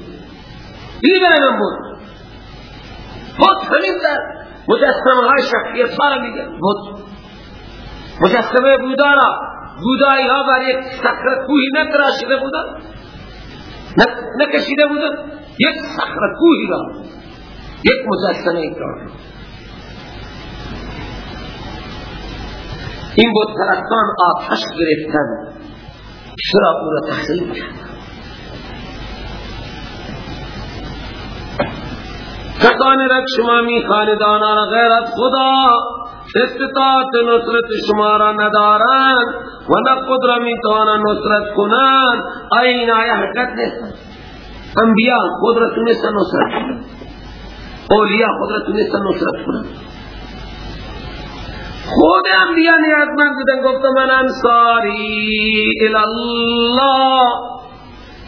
دیگه برای من بت بت همین در مجسمه های شخصیت ها را میگه. بت مجسمه بودا بودایی ها بر یک سخر کوهی نتراشیده بودن. نکشیده بودن. یک سخر کوهی را. یک مجسمه اکرار این بود پرستان آتش گرفتن. چرا او را تحصیل کرد کسانی را شما می خاندانا غیر از خدا استطاعت نصرت شما را ندارند و نه را می‌توانند نصرت کنند. این آیه حقیقت نیست. انبیاء خود را تونستن نصرت کنند. اولیاء خود را تونستن نصرت کنند. خود انبیاء نیازمند بودن گفت من انصاری الله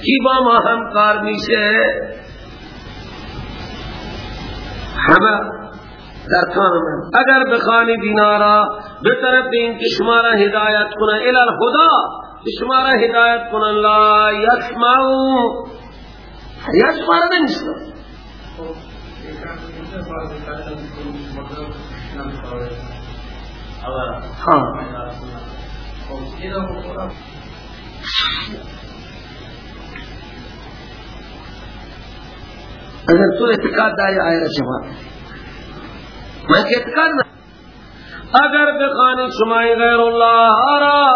کی با ما همکار میشه؟ همه در کام اگر بخانی دینارا به طرف این که شما را هدایت کنن الى الهدا که شما را هدایت کنن لا یسمعو. یسمع را نمیشنو ها. اگر تو اعتقاد داری آئے شما؟ من که اعتقاد نه اگر بخانی شمای غیر الله را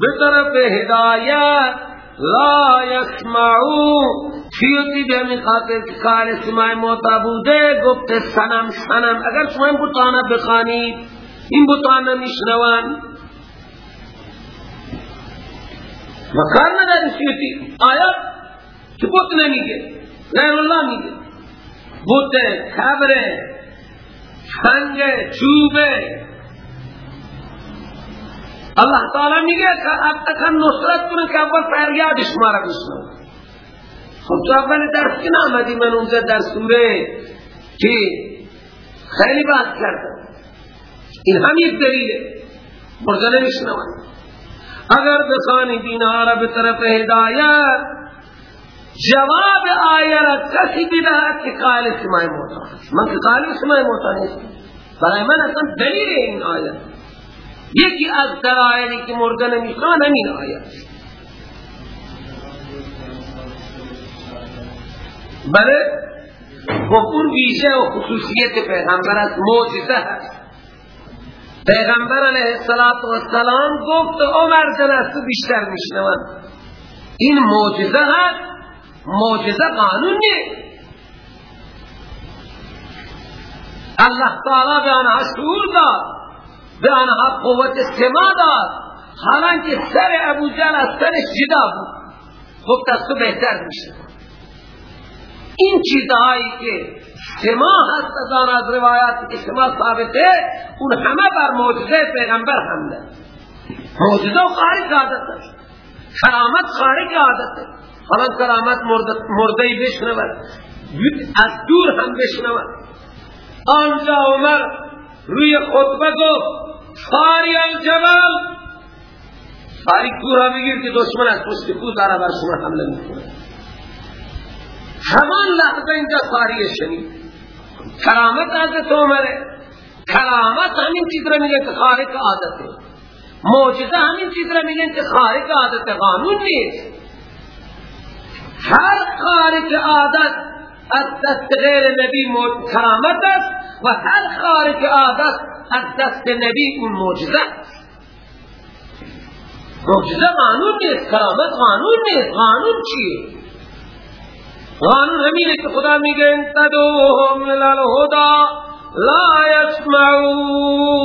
به طرف هدایت لا یسمعو چیوتی به همین خاطر که کار سمای موتا بوده گفت سنم سنم اگر شما این بطانه بخانید این بطانه میشنوان و کار نداری چیوتی آیات که بط نمیگه؟ غیر الله میگه. بطه کبره سنگ چوبه اللہ تعالی میگه که اب تک نصرت کنه که اول فریاد شما را بشنو خب تو اول درس که نامدی؟ من اونجا در سوره که خیلی بحث کردم این هم یک دلیله. مرزا نمیشنوان اگر بخانی دینها را به طرف هدایت جواب آیا را کسی بدهد که قائل سمای موتا من که قائل سمای موتا نیست برای من اصلا دلیل این آیت یکی از دلائلی که مرده نمیشنان همین آیت بله؟ اون ویژه و خصوصیت پیغمبر است موجزه هست. پیغمبر علیه السلام گفت عمر جن از بیشتر میشنوان این موجزه هست معجزه قانون نیست الله تعالی به آنها شعور داد به آنها قوت سما داد. حالانکه سر ابو جل از سرش جدا بود. گفت بهتر میشه این چیزهایی که سما هست از آن از روایات که سما ثابته اون همه بر معجزه پیغمبر حمله. معجزه و خارج عادت است. کرامت خارج عادت حالا کرامت مرده بشنود. از دور هم بشنود. آنجا عمر روی خطبه گفت فاری الجبل فاری کوه بگیر که دشمن از پشت کوه داره بر شما حمله می‌کنه همان لحظه اینجا فاری شنید. کرامت حضرت عمره کرامت همین چیز را میگه که خارق عادته موجزه همین چیز را میگه که خارق عادت. قانون نیست. هر خارج عادت از دست غیر نبی کرامت است و هر خارج عادت از دست نبی اون معجزه معجزه قانون نیست. کرامت قانون نیست. قانون چیه؟ قانون همینه که خدا میگه انتدوهم للهدا لا يسمعون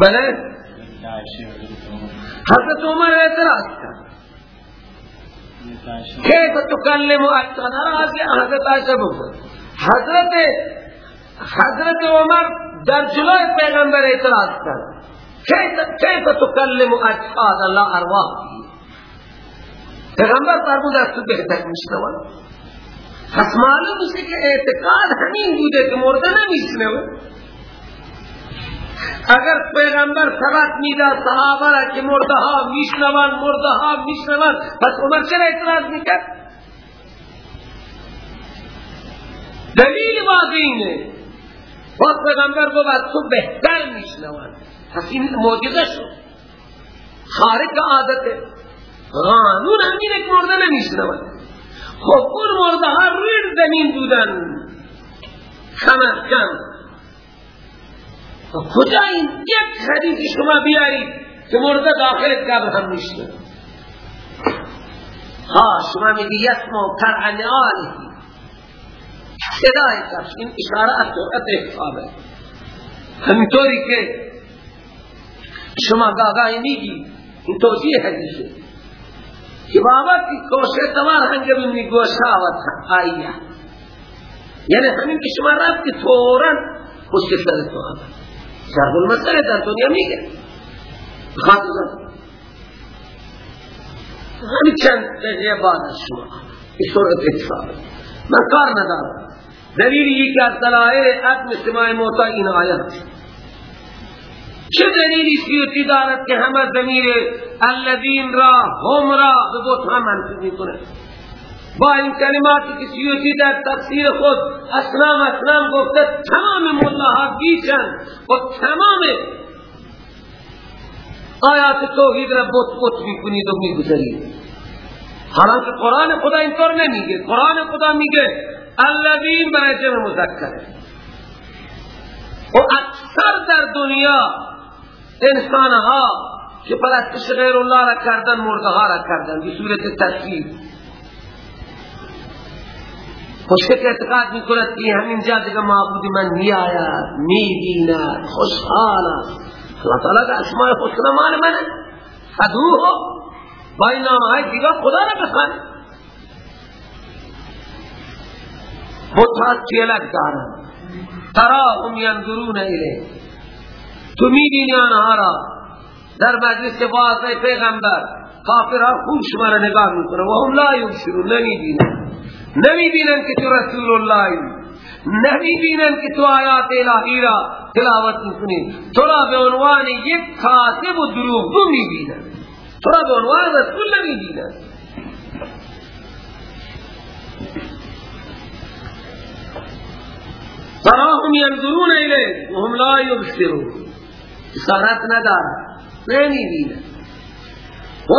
بله. حضرت عمر اعتراض کرد کیف تکلم اکتنا راضی حضرت عائشہ بکر حضرت حضرت عمر در جلوی پیغمبر اعتراض کرد کیف تکلم اجساد الله ارواح پیغمبر فرمود از تو بهتر میشنوان پس معلوم میشه که اعتقاد همین بوده که مرده نمیشنوه. اگر پیغمبر ثبت می‌داد صحابه را که مرده ها میشنوان مرده ها میشنوان پس عمر چرا اعتراض می‌کرد؟ دلیل واضحینه وقت پیغمبر بود تو بهتر میشنوان پس این موجزه شد. خارق عادته قانون همینه که مرده نمیشنوان خب اون مرده ها روی زمین بودن. کم از کم. کجا این یک حدیث شما بیارید که مرده داخل قبر هم میشه ها شما میگی یسمو ترعن آلی صدای کفش این اشاره از سرعت حسابه. همینطوری که شما گاگاهی میگی. این توجیه حدیثه. که بابا کی کوشه تمام هنگه بینی گوشا و آیا یعنی همین که شما رفت که فورا پشت سر تو آمد. ضرب المثل در دنیا میگه. خاطر همین چند دقیقه بعد شما. این صورت اتصال من کار ندارم. دلیل یکی از دلائل عدم سماع موتا این آیات چه دلیلی سیوتی دارد که همه زمیر الذین را هم را به هم منصوب می‌کنه با این کلماتی که سیوتی در تفسیر خود اسلام اسلام گفته تمام ملاها بیشن و تمام آیات توحید را بوت بوت می‌کنید و می‌گذارید. حالانکه قرآن خدا اینطور نمیگه. قرآن خدا میگه الذین برای جمع مذکره و اکثر در دنیا انسانها که پرستش غیر الله را کردن مردها را کردن به صورت تصویر خوشک اعتقاد می کند که همین جا دیگه معبود من می آید می بیند خوشحال اللہ تعالیٰ کا اسماء حسنہ مال من فدوه با این نام های دیگه خدا را بخوان. بطات چیلک دارن تراهم ینظرون الیه. تو می‌بینی آنها را در مجلس واضح پیغمبر کافرها خوب شما را نگاه می‌کنه و هم لا یبشرون نمی‌بینن. نمی‌بینن که تو رسول اللهی نمی‌بینن که تو آیات الهی را تلاوت می‌کنی. تو را به عنوان یک کاتب و دروغگو می‌بینن. تو را به عنوان رسول نمی‌بینن. تراهم ینظرون الیه و هم لا یبشرون. اسارت ندارد نمی‌بینه. و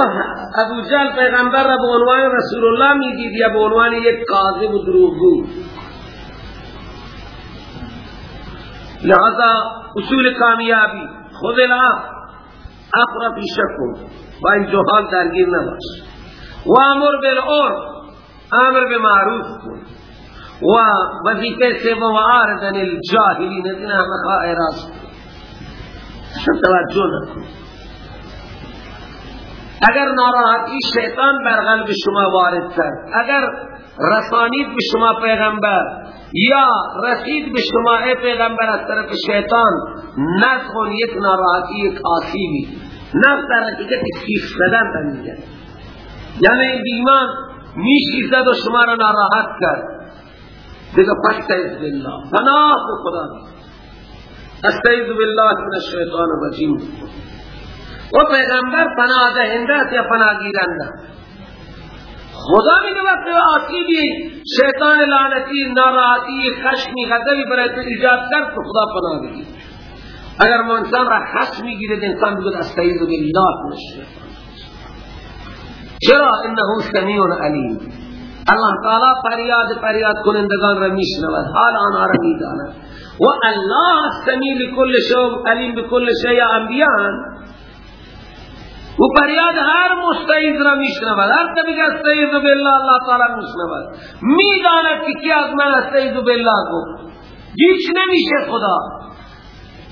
ابو جل پیغمبر را به عنوان رسول الله می‌دید یا به عنوان یک کاذب و دروغگو لہذا اصول کامیابی خود العف اقرب شکن با این جوحال درگیر نباش. و امر بالعرف امر بمعروف کن. و وظیفه سوم و عارضن الجاهلین دینا مخا اعراض توجه نکن. اگر ناراحتی شیطان بر قلب شما وارد کرد اگر رسانید به شما پیغمبر یا رسید به شما ای پیغمبر از طرف شیطان نکن یک ناراحتی یک آسیبی نفس در حقیقت سیخ زدن بمیده یعنی این بیمان میشیزد و شما را ناراحت کرد. دیگه پشتیز بالله. پناه به خدا. استعیذ بالله من الشیطان الرجیم. و پیغمبر پناه دهنده یا پناه گیرنده؟ خدا میگه وقتی آسیبی شیطان لعنتی ناراحتی خشمی غضبی برای تو ایجاد کرد تو خدا پناه بگیر اگر ما انسان را خشم می‌گیرد انسان بگوید استعیذ بالله من الشیطان چرا؟ انه سمیع علیم. الله تعالی فریاد فریاد کنندگان را میشنود. حال آنها را می‌داند. و الله سمیع لكل شيء علیم بكل شيء انبیاء. و فریاد هر مستعیذ را میشنود. هر کبھی که استعیذ بالله الله تعالی میشنود. می‌داند که کی از من استعیذ بالله گفت. هیچ نمیشه خدا.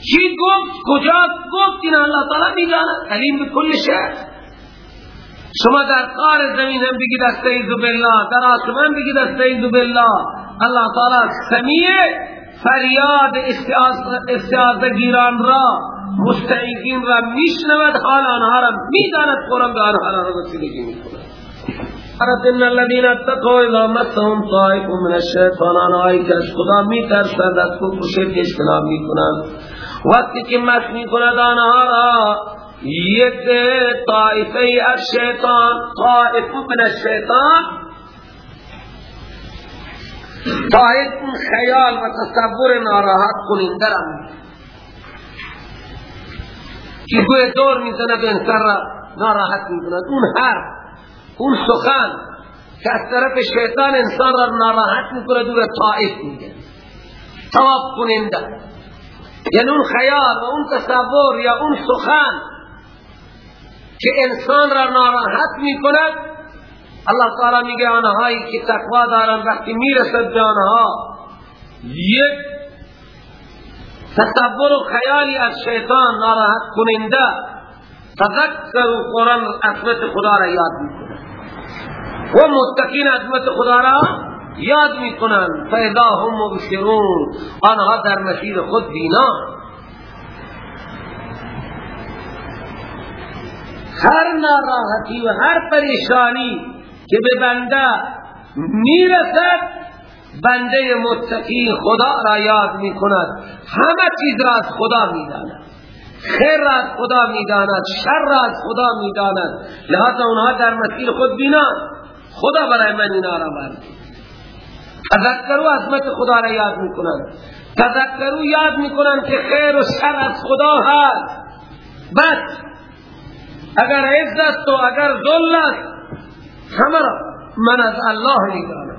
چی گفت؟ کجا گفت؟ این الله تعالی می‌داند. علیم بكل شيء شما در قار زمین هم بگید استعیذ بالله در آسمان بگید استعیذ بالله. الله تعالی سمیع فریاد استعاذ گیران را مستعیقین را میشنود حال آنها را می‌داند قرآن به آنها را رسیدگی می‌کند. حرد ان الذين اتقوا اذا مسهم طائف من الشیطان آنهایی که خدا میترسند از کفر شرک اجتناب می‌کنند. وقتی که مس می‌کند آنها را یک طائفه از شیطان طائف من الشیطان طائف خیال و تصور ناراحت کننده را که گوی دور می‌زنه به انسان را ناراحت می‌کنه اون حرف اون سخن که از طرف شیطان انسان را ناراحت می‌کنه دور طائف میگه. تواب کننده یعنی اون خیال و اون تصور یا اون سخن که انسان را ناراحت می‌کند الله تعالی میگه آنهایی که تقوا دارن وقتی می‌رسد به آنها یک تصور و خیالی از شیطان ناراحت کننده تذکر قرآن عظمت خدا را یاد می‌کنه و متقین عظمت خدا را یاد می‌کنن فیدا هم مبشرون آنها در مسیر خود بینا هر ناراحتی و هر پریشانی که به بنده می‌رسد بنده متقی خدا را یاد می کند همه چیز را از خدا می داند خیر را از خدا می داند شر را از خدا می داند لہذا اونها در مسیر خود بینا. خدا برای من اینا را برد. تذکرو عظمت خدا را یاد می کنند تذکرو یاد می کنند که خیر و شر از خدا هست. بس. اگر عزت و اگر ذلت همه را من از الله می دانم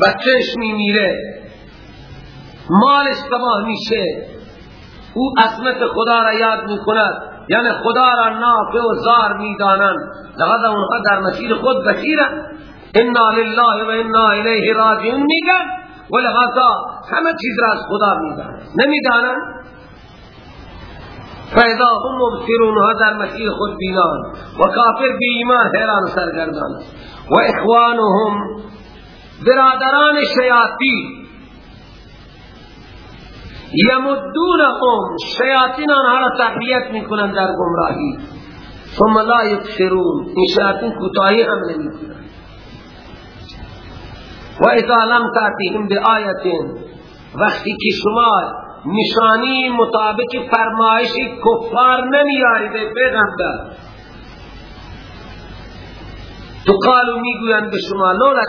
بچهش می میره مالش تباه میشه. او عظمت خدا را یاد می کند یعنی خدا را نافع و زار می دانند لغدا اونها در مسیر خود بسیرن انا لله و انا الیه راجعون. میگن و لغدا همه چیز را از خدا می دانند فیضا هم مبصرون ها در مسیر خود بینان و کافر بی ایمان حیران سرگردان. و اخوانهم برادران شیاطین. یمدونهم شیاطین آنها را تقویت میکنند در گمراهی. ثم لا یبصرون این شیاطین کوتاهی هم نمیکنند و اذا لم تأتیهم بآیت وقتی که شما نشانی مطابق فرمایش کفار نمیارید پیغمبر. تو قالو می‌گویند به شما لولا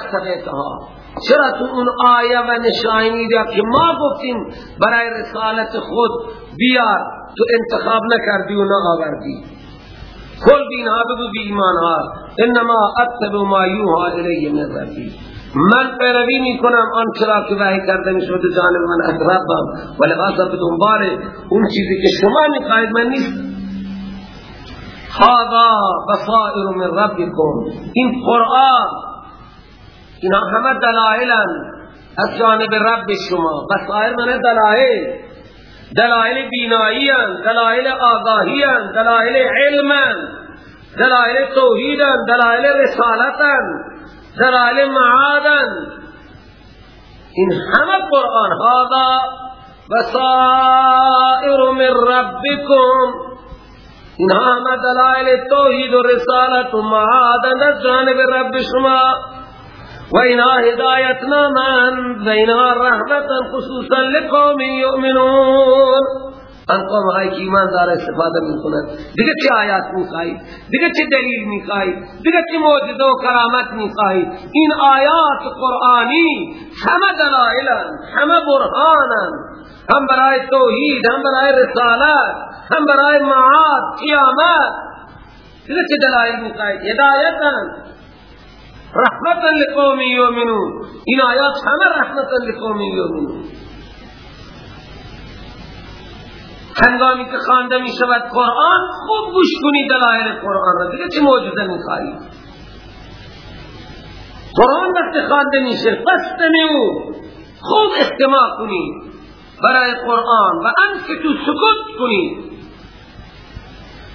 ها چرا تو اون آیه و نشانی را که ما گفتیم برای رسالت خود بیار تو انتخاب نکردی و نآوردی؟ کل بینها بگو بی ایمان ها انما اتبو ما یوها الی من ربی من پیروی می کنم آن چرا که وحی می شود جانب من از ربم ولی غاصب دنبال اون چیزی که شما می من نیست. هذا بصائر من ربكم این قرآن اینا همه دلائلن از جانب رب شما. بصائر من دلائل دلائل بینایی دلائل آگاهی دلائل علم دلائل توحید دلائل رسالت دلائل معاد این همه قرآن هذا بصائر من ربكم. اینها همه دلائل توحید و رسالت و معادن از جانب رب شما. و اینها هدایت نامن و اینها رحمتا خصوصا لقوم یؤمنون. ان قوم های که ایمان دار استفاده می کنند دیگه چه آیات می خواهی دیگه چه دلیل می خواهی دیگه چه موجزه و کرامت می خواهی این آیات قرآنی همه دلائلن همه برهانن. هم برای توحید هم برای رسالت هم برای معاد قیامت. دیگه چه دلائل می‌خواهید هدایتن. رحمتا لقوم یومنون این آیات همه رحمتا لقوم یومنون هنگامی که خانده می شود قرآن خوب گوش کنی دلائل قرآن را. دیگه چه موجوده می خواهی قرآن وقت خانده می شه پس خوب استماع کنی برای قرآن و انک تو سکوت کنید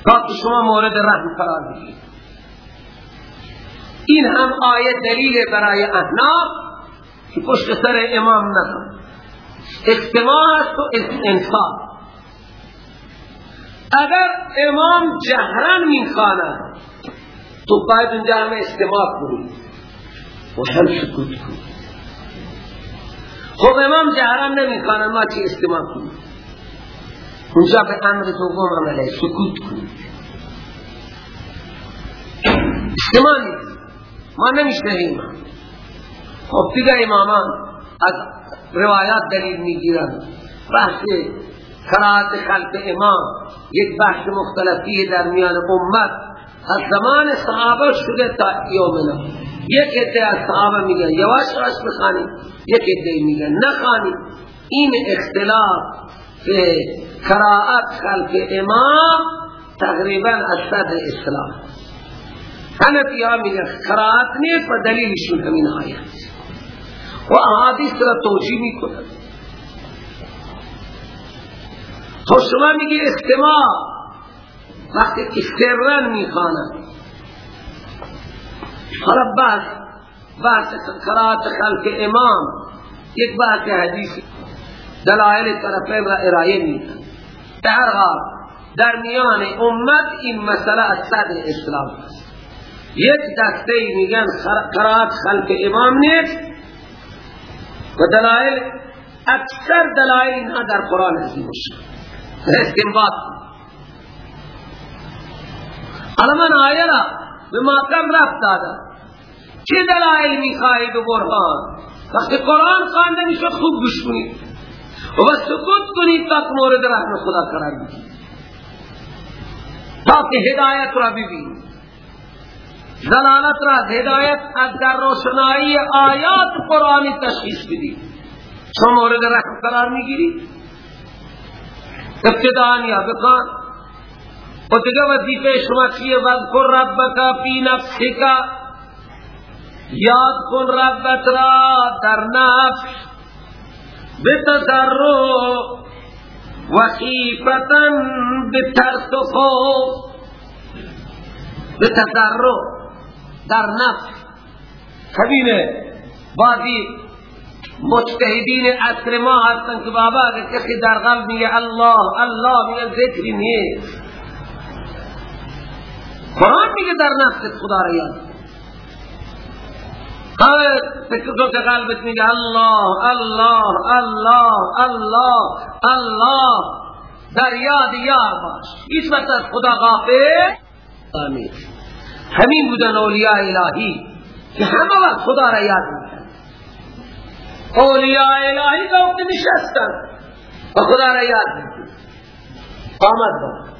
تا که شما مورد رحم قرار بگیرید. این هم آیه دلیل برای احناف که پشت سر امام نکن اجتماع است و انصاف. اگر امام جهرن می‌خواند تو باید اونجا همه استماع کنید و هم سکوت کنید خب امام جهرم نمی‌خوانن ما چی استماع کنیم؟ اونجا به امر دوم عمله سکوت کنیم. استماع نیست. ما نمیشنهیم خب دیگه امامان از روایات دلیل می‌گیرن. بحث قرآت خلق امام یک بحث مختلفی در میان امت. از زمان صحابه شده تا یومنا یک عده از صحابه میگن یواش یواش بخانی یک عده میگن نخانی این اختلاف قرائت خلق امام تقریبا اثر اسلام. حنفی ها میگن قرائت نیست و دلیلشون همین آیت و احادیث را توجیه می تو شما میگی استماع وقتی که سرن حالا بحث بحث قرآت خلق امام. یک بحث حدیث. دلائل طرفین را ارائه میدن. در حال در میان امت این مسئله از صدر اسلام است. یک دسته میگن قرآت خلق امام نیست. و دلائل اکثر دلائل اینها در قرآن عظیم استنباط آیه را به ماتم رفت دادا چه دلائل می‌خواهید و برهان وقتی قرآن خوانده میشه خوب گوش کنید و سکوت کنید تا مورد رحم خدا قرار بگید تاکہ ہدایت را ببین زلالت را ہدایت در روشنائی آیات قرآنی تشخیص بدی چون مورد رحم قرار می‌گیری ابتدان یا بکان و دیگه وظیفه شما چیه؟ وذکر ربکا فی نفسکا یاد کن ربت را در نفس. بتضرع وخیفتا بترس و خوف. بتضرع در نفس. خبینه بعضی مجتهدین اصر ما هستن که بابا اگر کسی در قلب میگه الله الله میگه ذکری نیست. قرآن میگه در نفس خدا را یاد. قال فکر قلبت میگه الله الله الله الله الله. در یاد یار باش. هیچ وقت از خدا غافل آمین همین بودن اولیاء الهی که همه وقت خدا را یاد میکن اولیاء الهی که وقت نشستن. و خدا را یاد میکن آمد با.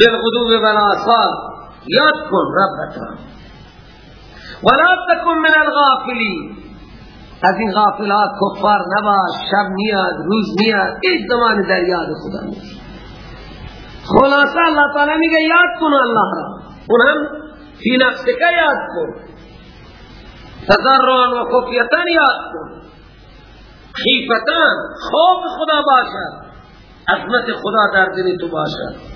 بالغدوب والآصال یاد کن ربتا. ولا تکن من الغافلین. از این غافلات کفار نباش. شب نیاد روز نیاد ایک زمان در یاد خدا نیست. خلاصه اللہ تعالی میگه یاد کن اللہ را. اون هم فی نفسک یاد کن. تضرعا و خفیتا یاد کن. خیفتا خوف خدا باشد. عظمت خدا در دل تو باشد.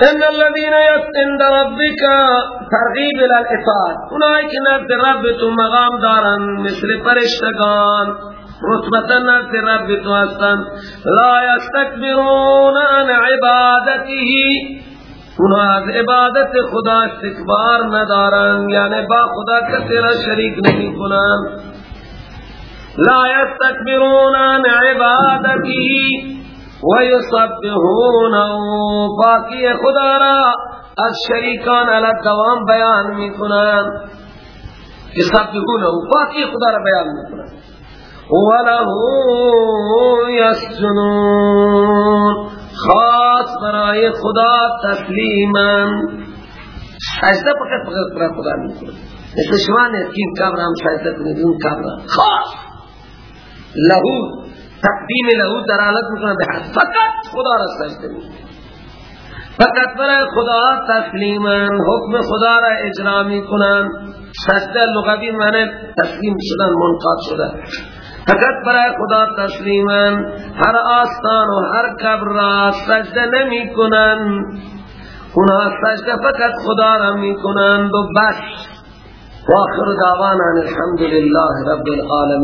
ان الذين عند ربك ترغيب الى اونایی که نزد رب تو مقام دارن مثل فرشتگان. رتبتا نزد رب تو هستن. لا يستكبرون عن عبادته. اونا از عبادت خدا استکبار ندارن یعنی با خدا کسی را شریک نمی کنن لا يستكبرون عن عبادته ويصبحونه باقی خدا را از شریکان علی دوام بیان می‌کنن. یصبحونه باقی خدا را بیان می‌کنن. وله یسجنون خاص برای خدا تسلیما۔ سجده فقط فقط برای خدا میکنن مثل شما نیستیم کبر هم سجده کنید اون کبر خاص۔ لهو تقدیم له دلالت میکنه به حد۔ فقط خدا را سجده میکنه فقط برای خدا تسلیما، حکم خدا را اجرا میکنن سجده لغوی معنی تسلیم شدن، منقاد شدن۔ فقط برای خدا تسلیما. هر آستان و هر کبر را سجده نمی کنن. اونا سجده فقط خدا را می کنند و بس. و آخر دعوانا الحمد لله رب العالمین.